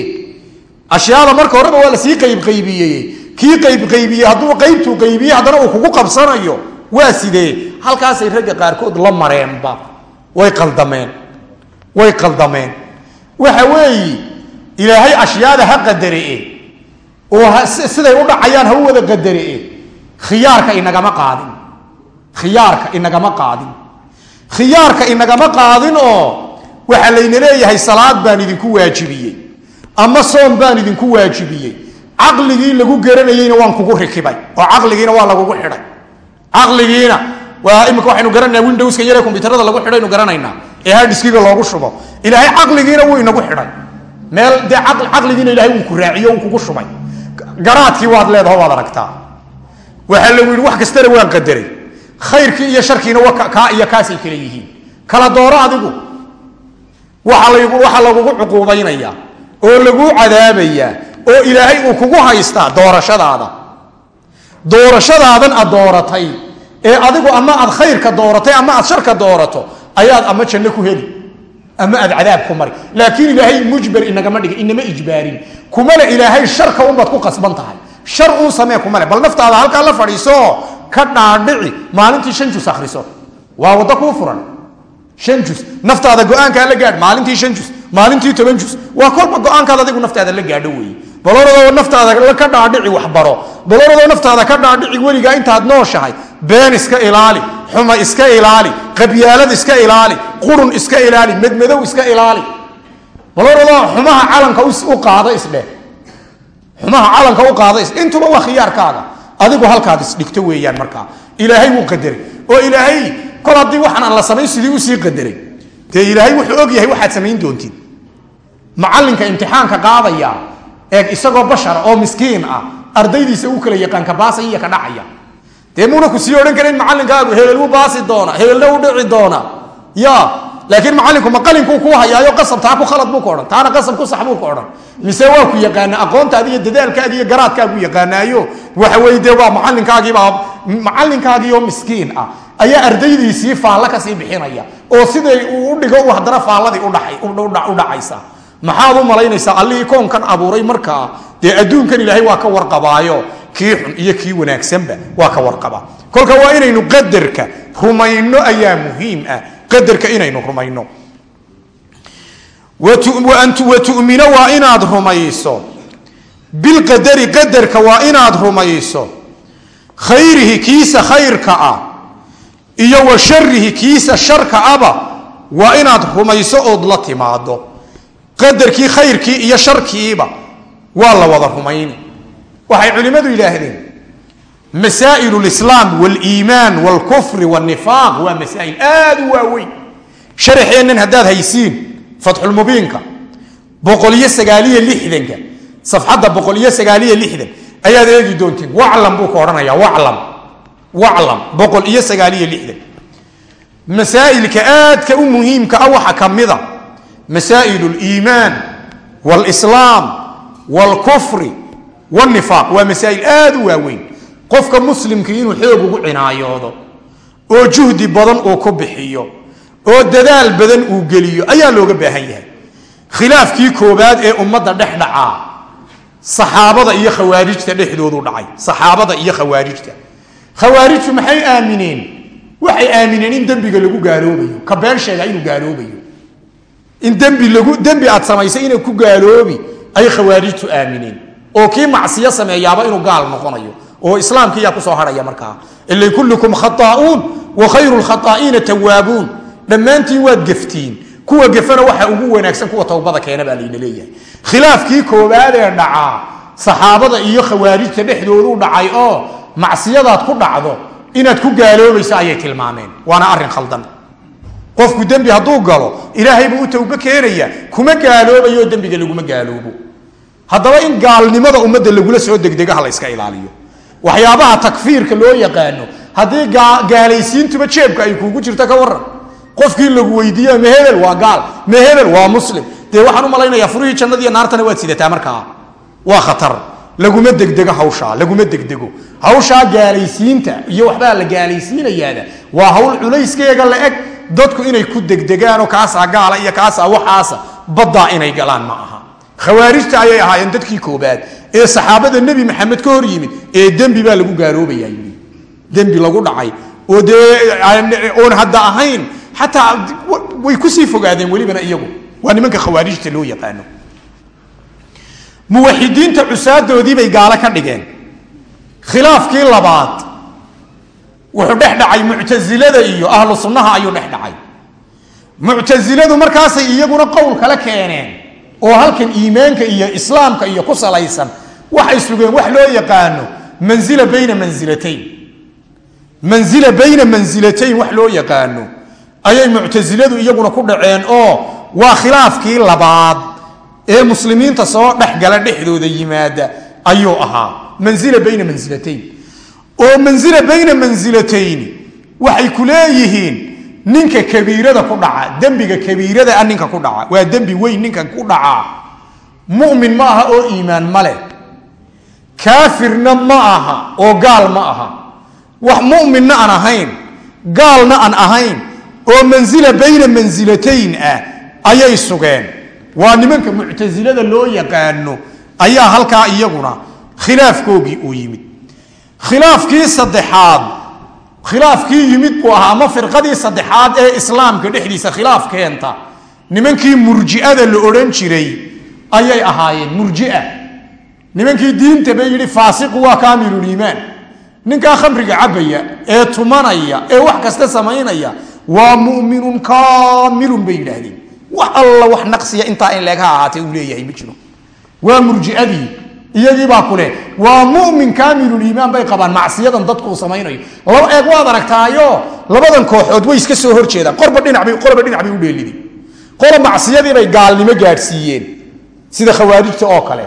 ashyaada marka horeba waa la sii qaybqaybiyey kii qaybqaybiyey hadduu qaybtuu qaybiyey haddana uu kugu qabsanayo waa sidee? Halkaasay ragga qaarkood la mareenba. Way qaldameen. Way qaldameen. Waxa weeye ilaahay ashyaada ha qadaree oo siday u dhacayaan ha u wada qadaree khiyaarka inagama qaadin. Khiyaarka inagama qaadin. Khiyaarka inagama qaadin oo waxaa layna leeyahay salaad baan idinku waajibiyey ama soom baan idinku waajibiyey. Caqligii lagu garanayeyna waan kugu rikibay oo caqligiina waa lagugu xidhay. Caqligiina waa imika waxaynu garanayna windowska yare kombyuutarada lagu xidhaynu garanaynaa ee hardhiskiga loogu shubo. Ilaahay caqligiina wuu inagu xidhay. Meel dee caqligiina ilahay wuu ku raaciyo wuu kugu shubay. Garaadkii waad leedaho waad aragtaa. Waxaa lagu yidhi wax kastana waan qadaray. Khayrkii iyo sharkiina kaa iyo kaasay kala yihiin. Kala dooro adigu waxaa lagugu cuquubaynaya oo laguu cadaabayaa oo ilaahay uu kugu haystaa doorashadaada. Doorashadaadan aad dooratay. Ee adigu ama aad khayrka dooratay ama aad sharka doorato ayaad ama janno ku heli ama aad cadaab ku mari. Laakiin ilaahay mujbar inagama dhigin inama ijbaarin. Kumale ilaahay sharka unbaad ku qasban tahay. Shar uu samee kumale. Bal naftaada halkaa la fadhiiso ka dhaadhici maalintii shan jus akhriso. Waa waddo kuu furan shan jus naftaada go'aankaa la gaadh maalintii shan jus maalintii toban jus waa kolba go'aankaad adigu naftaada la gaadho weeye baloradoo naftaada ka dhaadhici waxbaro. Baloradoo naftaada ka dhaadhici weligaa intaad nooshahay. Been iska ilaali xuma iska ilaali qabyaalad iska ilaali qurun iska ilaali madmadow iska ilaali. Balorado xumaha calanka u qaada isdhe xumaha calanka u qaada is intuba waa khiyaarkaaga. Adigu halkaad isdhigto weeyaan markaa. Ilaahay wuu qadaray oo ilaahay kol haddii waxaan aan la samayn sidii u sii qadaray dee ilaahay wuxuu og yahay waxaad samayn doontid macalinka imtixaanka qaadaya eeg isagoo bashara oo miskiin ah ardaydiisa u kala yaqaan ka baasaya iyo ka dhacaya. Dee muuna ku sii odhan karin macalinkaagu hebel wuu baasi doona hebelna u dhici doona. Ya laakiin macalinku ma qalinkuu ku hayaayo qasab taa ku khalad buu ka odhan taana qasab ku sax buu ka odhan. Mise waa ku yaqaana aqoontaadi iyo dadaalkaagi iyo garaadkaagu yaqaanaayo? Waxa weye dee waa macalinkaagii oo miskiin ah ayaa ardaydiisii faalla ka sii bixinaya oo siday uu dhigo u haddana faalladii u dhacaysa. Maxaad u malaynaysaa allihii koonkan abuuray markaa dee adduunkan ilaahay waa ka warqabaayo kii xun iyo kii wanaagsanba waa ka warqabaa. Kolka waa inaynu qadarka rumayno ayaa muhiim ah qadarka inaynu rumayno. Wa tumino waa inaad rumayso. Bilqadari qadarka waa inaad rumayso. Khayrihi kiisa khayrka ah iyo wa sharihi kiisa sharka aba waa inaad rumayso ood la timaado qadarkii khayrkii iyo sharkiiba waa la wada rumayni waxay culimmadu yidhaahdeen masaa'il lislaam waliimaan walkufri wanifaaq waa masaa'il aad u waaweyn. Sharaxeennan haddaad haysiin fatxulmubiinka boqoliyo sagaaliyo lixdanka safxadda boqoliyo sagaaliyo lixdan ayaad eegi doontiin waclam buu ka odhanaya waclam iyo sagaaliyo masaa'ilka aadka u muhiimka ah waxa ka mida masaa'il liimaan walislaam walkufri wanifaaq waa masaa'il aad u waaweyn. Qofka muslimkii inuu xoog ugu cinaayoodo oo juhdi badan uu ku bixiyo oo dadaal badan uu geliyo ayaa looga baahan yahay. Khilaafkii koobaad ee ummadda dhex dhacaa saxaabada iyo khawaarijta dhexdoodu dhacay. Saxaabada iyo khawaarijta khawaarijtu maxay aamineen? Waxay aamineen in dembiga lagu gaaloobayo. Ka been sheega inuu gaaloobayo. In dembi aad samaysay inay ku gaaloobi ay khawaarijtu aamineen. Oo kii macsiyo sameeyaaba inuu gaal noqonayo. Oo islaamkiiyaa ku soo harhaya markaa. Ila kullukum khata'uun wa khayru lkhataa'iina tawaabuun dhammaantiin waad geftiin. Kuwa gefana waxa ugu wanaagsan kuwa towbada keena baa layna leeyahay. Khilaafkii koowaad ee dhacaa saxaabada iyo khawaarijta dhexdoodu dhacay oo macsiyadaad ku dhacdo inaad ku gaaloobayso ayay tilmaameen. Waana arrin khaldan. Qofku dembi hadduu galo ilaahay buu u towbo keenaya kuma gaaloobayo dembiga laguma gaaloobo. Haddaba in gaalnimada ummadda lagula soo degdega ha la yska ilaaliyo. Waxyaabaha takfiirka loo yaqaano haddii gaalaysiintuba jeebka ay kuugu jirto ka waran qofkii lagu weydiiye ma waa gaal. Ma waa muslim. Dee waxaan u malaynayaa furihii jannadiiyo naartana waad sidataa markaa. Waa khatar laguma degdego hawshaa laguma degdego. Hawshaa gaalaysiinta iyo waxbaa la gaalaysiinayaada waa hawl culayskeega la eg dadku inay ku degdegaanoo kaasaa gaala iyo kaasaa waxaasa baddaa inay galaan ma aha. Khawaarijta ayay ahaayeen dadkii koobaad ee saxaabada nebi maxamed ka hor yimid ee dembi baa lagu gaaroobayaa yii dembi lagu dhacay. Oo dee oon hadda ahayn xataa way ku sii fogaadeen welibana iyagu. Waa nimanka khawaarijta loo yaqaano muwaxidiinta cusaadoodii bay gaalo ka dhigeen. Khilaafkii labaad wuxuu dhex dhacay muctasilada iyo ahlu sunnaha ayuu dhex dhacay. Muctasiladu markaasay iyaguna qowl kala keeneen oo halkan iimaanka iyo islaamka iyo ku salaysan waxay sugeen wax loo yaqaano manzila bayna mansilatayn manzila bayna mansilatayn wax loo yaqaano ayay muctasiladu iyaguna ku dhaceen oo waa khilaafkii labaad ee muslimiinta soo dhexgala dhexdooda yimaada ayuu ahaa. Manzila bayna mansilatayn oo manzila bayna mansilatayni waxay ku leeyihiin ninka kabiirada ku dhaca dembiga kabiirada a ninka ku dhaca. Waa dembi weyn ninka ku dhacaa mumin ma aha oo iimaan ma leh. Kaafirna ma aha oo gaal ma aha. Wax muminna aan ahayn gaalna aan ahayn oo manzila bayna mansilatayn ah ayay sugeen waa nimanka muctasilada loo yaqaano ayaa halkaa iyaguna khilaafkoogii uu yimid. Khilaafkii saddexaad khilaafkii yimid buu ahaa ama firqadii saddexaad ee islaamka dhexdiisa khilaaf keenta nimankii murji'ada la odhan jiray ayay ahaayeen murjia. Nimankii diinta bay yidhi faasiqu waa kaamiluliimaan ninkaa khamriga cabaya ee tumanaya ee wax kasta samaynaya waa muminun kaamilun bay yidhaahdeen wax alla wax naqsiya intaa in leeg ha uu leeyahay ma jiro. Waa murjiadii iyagiibaa kule waa mumin kaamiluliimaan bay qabaan macsiyadan dadkuu samaynayo. Eeg waad aragtaayo labadan kooxood way iska soo horjeedaan qorba dhinacbaqorba dhinac bay u dheelidi. Qola macsiyadiibay gaalnimo gaadhsiiyeen sida khawaarijta oo kale.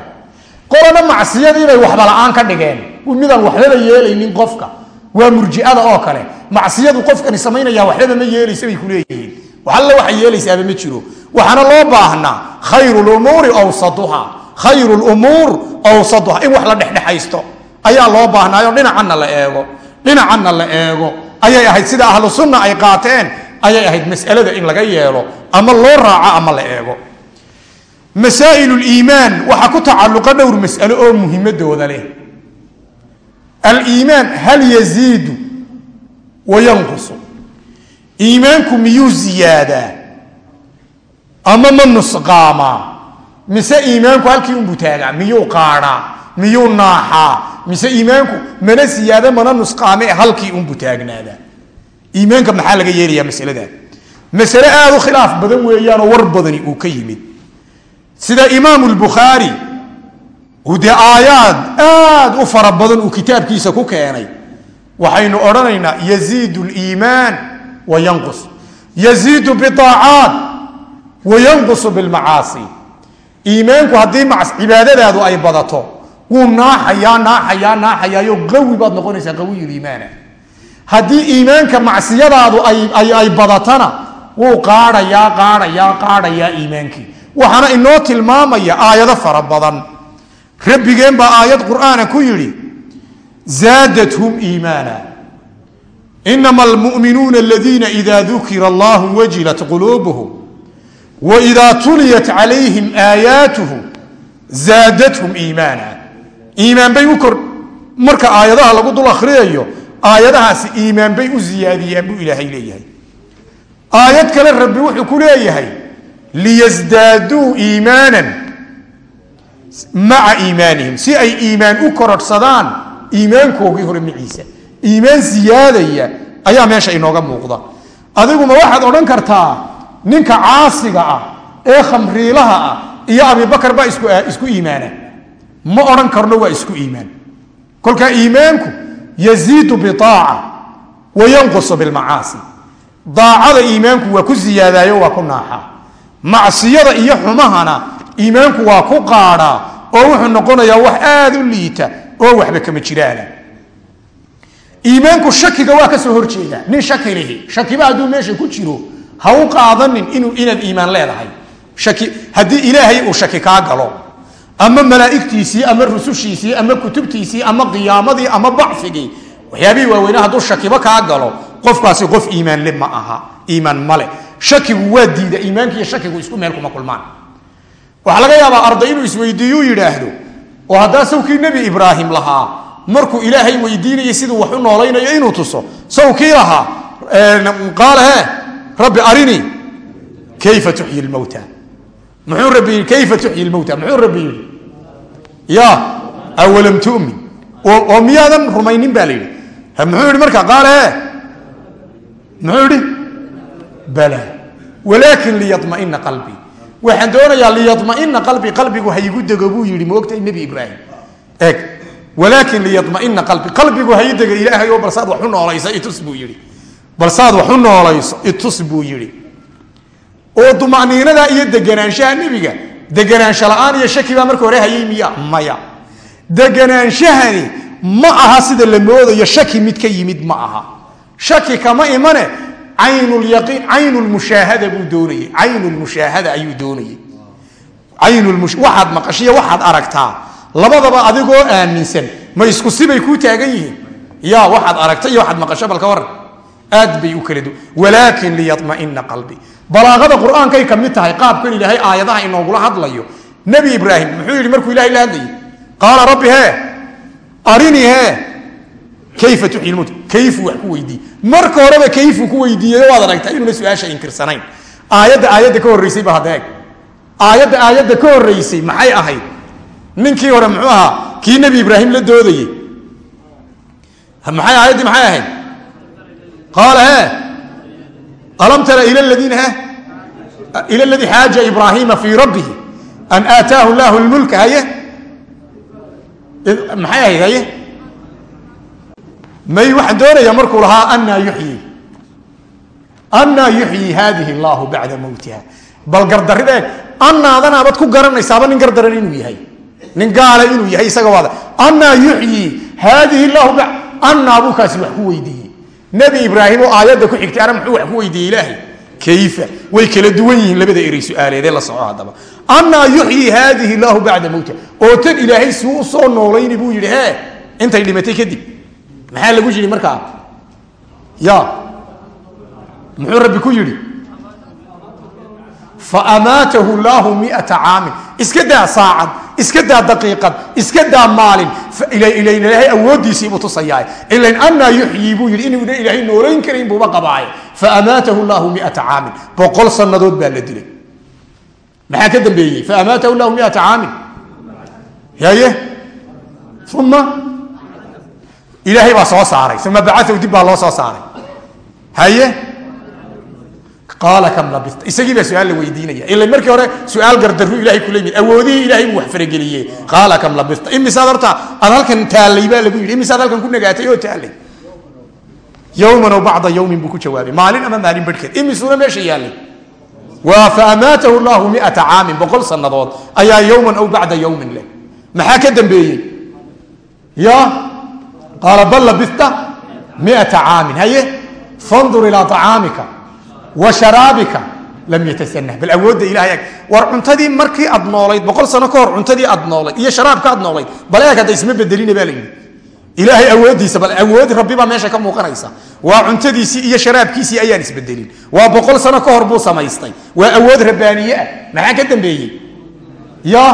Qolana macsiyadiibay waxba la'aan ka dhigeen. Midaan waxbaba yeelaynin qofka. Waa murjiada oo kale. Macsiyadu qofkani samaynaya waxbaba ma yeelaysa bay kuleeyihiin waxalla waxa yeelaysaaba ma jiro waxaana loo baahnaa khayru lumuuri awsaduha. Khayru lumuur awsaduha. In wax la dhexdhexaysto ayaa loo baahnaayo. Dhinacanna la eego. Dhinacanna la eego. Ayay ahayd sida ahlu sunna ay qaateen. Ayay ahayd masalada in laga yeelo ama loo raaco ama la eego. Masaa'il liimaan waxaa ku tacalluqa dhowr mas'alo oo muhimadooda leh. Aliimaan hal yaziidu wa yanqusu. Iimaanku miyuu ziyaadaa ama ma nusqaamaa mise iimaanku halkii unbuu taagaa? Miyuu qaadhaa miyuu naaxaa? Mise iimaanku mana siyaada mana nusqaame halkii unbuu taagnaadaa iimaanka maxaa laga yeelayaa masaladan masale aada u khilaaf badan weeyaanoo war badani uu ka yimid. Sida imaamu lbukhaari uu dee aayaad aad u fara badan uu kitaabkiisa ku keenay. Waxaynu odhanaynaa yaziidu liimaan wa yanqus. Yaziidu biaacaat wa yanqusu bilmacaasi iimaanku haddii cibaadadaadu ay badato wuu naaxayaa naaxayaa naaxayaayo qawi baad noqonaysaa qawiyuliimaana haddii iimaanka macsiyadaadu ay badatana wuu qaadhayaa qaadhayaa qaadhayaa iimaankii waxaana inoo tilmaamaya aayado fara badan rabbigeen baa aayad qur'aana ku yidhi zaadathum iimaana inama almu'minuuna aladiina ida dukira allahu wajilat quluubuhum waida tuliyat calayhim aayaatuhu zaadathum iimaana iimaan bay u kor marka aayadaha lagu dul akhriyayo aayadahaasi iimaan bay u ziyaadiyaan buu ilaahay leeyahay aayad kale rabbi wuxuu ku leeyahay liyasdaaduu iimaanan maca iimaanihim si ay iimaan u korodhsadaan iimaankoogii hore maciisa iimaan siyaadaya ayaa meesha inooga muuqda adiguma waxaad odhan kartaa ninka caasiga ah ee khamriilaha ah iyo abibakar baa isku iimaana ma odhan karno waa isku iimaan. Kolkaa iimaanku yaziidu biaaca wa yanqusu bilmacaasi. Daacada iimaanku waa ku siyaadaayo waa ku naaxa. Macsiyada iyo xumahana iimaanku waa ku qaadhaa oo wuxuu noqonayaa wax aada u liita oo waxba kama jiraana. Iimaanku shakiga waa ka soo horjeeda nin shaki shakiba hadduu meesha ku jiro ha u qaadanin inuu inaad iimaan leedahay. Haddii ilaahay uu shaki kaa galo ama malaa'igtiisii ama rusushiisii ama kutubtiisii ama qiyaamadii ama bacfigii waxyaabihii waaweyne hadduu shakiba kaa galo qofkaasi qof iimaanle ma aha. Iimaan male shakigu waa diida. Iimaankiiyo shakigu isku meel kuma kulmaan. Waxaa laga yaabaa arday inuu isweydiiyuu yidhaahdo oo haddaa sawkii nebi ibraahim lahaa markuu ilaahay weydiinayay siduu wax u noolaynayo inuu tuso sawkii lahaa? Qaala he rabbi arinii kayfa tuxyi lmowta muxuu rabbi yii kayfa tuxyi lmowta muxuu rabbi yidhi? Ya awalam tu'min? Oo miyaadan rumaynin baa la yidhi. Muxuu yidhi marka qaala he muxuu yidhi? Bala. Walaakin liyamaina qalbii waxaan doonayaa liyamaina qalbii qalbigu ha igu dego buu yihi moogtay nebi ibraahim. Eeg. Walaakin liyamaina qalbi qalbigu ha ii dega ilaahay yihi balsaad wax u noolayso itus buu yihi oo dumaniinada iyo deganaanshaha nebiga deganaansho la'aan iyo shaki baa marka hore hayay miya maya. Deganaanshahani ma aha sida la moodayo shaki mid ka yimid ma aha. Shaki kama imane caynulmushaahada buu doonayey caynulmushaahada ayuu doonayey aynwaxaad maqashiya waxaad aragtaa. Labadaba adigoo aaminsan. Ma isku sibay kuu taagan yihiin? Ya waxaad aragta iyo waxaad maqasho balka waran aad bay u kala du walaakin liyamaina qalbi. Balaaqada qur'aankay ka mid tahay qaabkan ilaahay aayadaha inoogula hadlayo. Nebi ibraahim muxuu yidhi markuu ilahay la hadlayay? Qaala rabbi hee arinii hee kayfa tuxyi lmowt kayfu wax ku weydiiye marka horeba kayfu ku weydiiyeyo waad aragtaa inuuna su'aasha inkirsanayn. Aayadda aayadda ka horreysay ba hadda aayadda aayadda ka horreysay maxay ahayd? Ninkii hore muxuu ahaa kii nebi ibraahim la doodayey maxay aayaddii maxay ahayd qaala he alam tara ila ladiina he ila ladii xaaja ibraahiima fii rabbihi an aataahu llahu lmulka haye maxay ahayd haye may waxaan doonayaa markuu lahaa anaa yuxyi anaa yuxyi haadihi allahu bacda mowtiha bal gardarrid eeg anaadanaabad ku garanaysaaba nin gardaran inuu yahay nin gaala inuu yahay isaga waada anaa yuxyi haadihi llahu anaa buu kaasi wax ku weydiiyey nebi ibraahim oo aayadda ku xigtay ana muxuu wax ku weydiiyey ilaahay? Kayfa? Way kala duwan yihiin labada erey su'aaleedee la soco haddaba. Anaa yuxyi haadihi llahu bacda mowtiha oo tan ilaahay suu u soo noolayni buu yidhi he intay dhimatay kadib. Maxaa lagu yidhi markaa ya. Muxuu rabbi ku yidhi? Faamaatahu llaahu miata caamin. Iska daa saacad iska daa daqiiqad iska daa maalin. Ilan ilaahay awooddiisiibuu tusayaa. Ilan anaa yuxyii buu yidhi inuuna ilaahay noolayn karayn buuba qabaaye. Faamaatahu llaahu miata caamin. Boqol sannadood baa la dilay. Maxaa ka dambeeyey? Faamaatahu llahu miata caamin. Haye uma ilaahay baa soo saaray. Uma bacaahu dib baa loo soo saaray. Haye qaala kam labista? Isagii baa su'aal la weydiinaya. Ila markii hore su'aal gardaru ilahay kula yimid awoodihii ilahay buu wax farageliyey. Qaala kam labista? Imisaad horta aad halkan taallay baa lagu yidhi. Imisaad halkan ku nagaatay oo taallay yowman o bacda yowmin buu ku jawaabay. Maalin ama maalin barhkeed imisuuna meesha yaallay waa faamaatahu llahu miata caamin boqol sannadood. Ayaa yowman aw bacda yowmin leh. Maxaa ka dambeeyey? Ya? Qaala bal labista miata caamin haye? Fandur ilaa acaamika wa sharaabika lam yatasanah bal awoodda ilahay eg war cuntadii markii aad noolayd boqol sano ka hor cuntadii aad noolayd iyo sharaabka aad noolayd bal eeg hadda isma bedelina baa la yidhi. Ilaahay awooddiisa bal awood rabbi baa meesha ka muuqanaysa. Waa cuntadiisii iyo sharaabkiisii ayaan isbedelin waa boqol sano ka hor buu samaystay. Waa awood rabbaaniye ah. Maxaa ka dambeeyey? Ya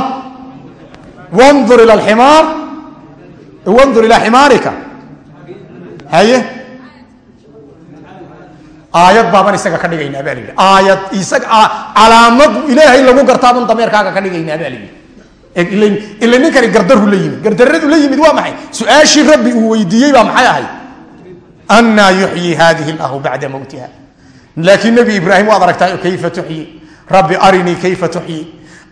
wandur ila alximaar wandur ilaa ximaarika haye aayad baaban isaga ka dhigaynaa baa la yidhi. Aayad isaga calaamad ilaahay lagu gartaaban dameerkaaga ka dhigaynaa baa la yidhi. Ila ninkani gardaru la yimid. Gardaradu la yimid waa maxay? Su'aashii rabbi uu weydiiyey baa maxay ahayd anaa yuxyi hadihi llahu bacda mowtiha laakiin nebi ibraahim waad aragtaa kayfa tuxyi? Rabbi arinii kayfa tuxyi?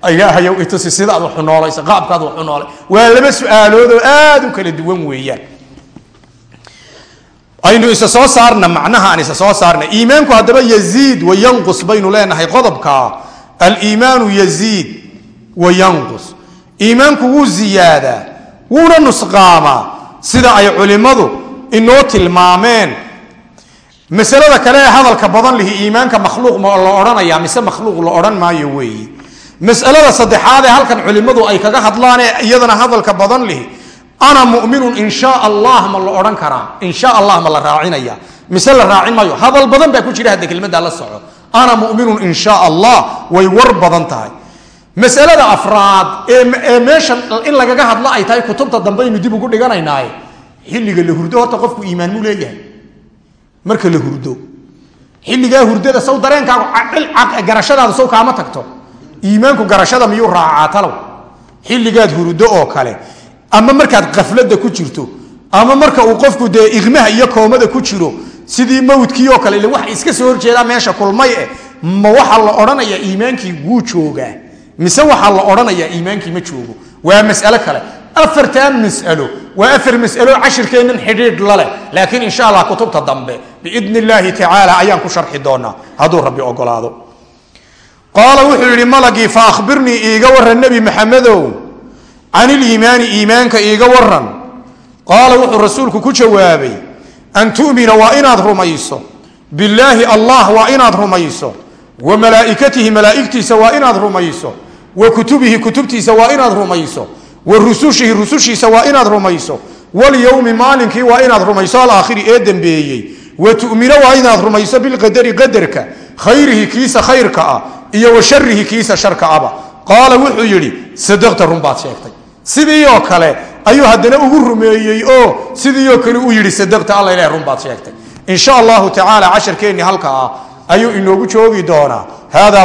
Ilaahayow itusi sidaad waxu noolaysa qaabkaad waxu noolay. Waa laba su'aalood oo aad u kala duwan weeyaan aynu isa soo saarna macnaha aan isa soo saarna. Iimaanku haddaba yaziid wa yanqus baynu leenahay qodobkaa aliimaanu yaziid wa yanqus. Iimaanku wuu ziyaadaa wuuna nusqaamaa sida ay culimmadu inoo tilmaameen. Masalada kale ee hadalka badan lihi iimaanka makhluuq ma la odhanaya mise makhluuq la odhan maayo weeye masalada saddexaad ee halkan culimmadu ay kaga hadlaan ee iyadana hadalka badan lihi ana muminun in sha allah ma la odhan karaa. In sha allah ma la raacinaya mise la raacin maayo? Hadal badan baa ku jira hadda kelmaddaa la soco. Ana muminun in allah way war badan tahay. Masalada afraad ee meeshan in lagaga hadlo ay tahay kutubta dambe aynu dib ugu dhiganaynaaye xilliga la hurdo horta qofku iimaan muu leeyahay. Marka la hurdo xilligaa hurdada saw dareenkaagu garashadaadu saw kaama tagto. Iimaanku garashada miyuu raacaa talow? Xilligaad hurdo oo kale ama markaad kaflada ku jirto ama marka uu qofku dee iqmaha iyo koomada ku jiro sidii mawdkii oo kale wax iska soo horjeedaa meesha kulmay eh ma waxaa la odhanayaa iimaankii wuu joogaa. Mise waxaa la odhanayaa iimaankii ma joogo. Waa masalo kale. Afartaa masalo. Waa afar masalo cashirkeennan xidhiidh laleh laakiin insha allah kutubta dambe biidn illaahi tacaala ayaan ku sharxi doonaa. Hadduu rabbi ogolaado. Qaala wuxuu yidhi malagii fa ahbirnii iiga warran nebi maxamedow can iliimaani iimaanka iiga waran qaala wuxuu rasuulku ku jawaabay an tu'mina waa inaad rumayso. Billaahi allah waa inaad rumayso. Wa malaa'ikatihi malaa'igtiisa waa inaad rumayso. Wa kutubihi kutubtiisa waa inaad rumayso. Wa rusushihi rusushiisa waa inaad rumayso. Walyowmi maalinkii waa inaad rumayso. Alaakhiri ee dembeeyey wa tu'mino waa inaad rumayso bilqadari qadarka. Khayrihi kiisa khayrka ah iyo wa sharihi kiisa sharka aba. Qaala wuxuu yidhi sadaqta run baad sheegtay sidii oo kale ayuu haddana ugu rumeeyey oo sidii oo kale u yidhi sadaqta alla ilaah run baad sheegtay. In sha allahu tacaala casharkeennii halka ah ayuu inoogu joogi doonaa. Hada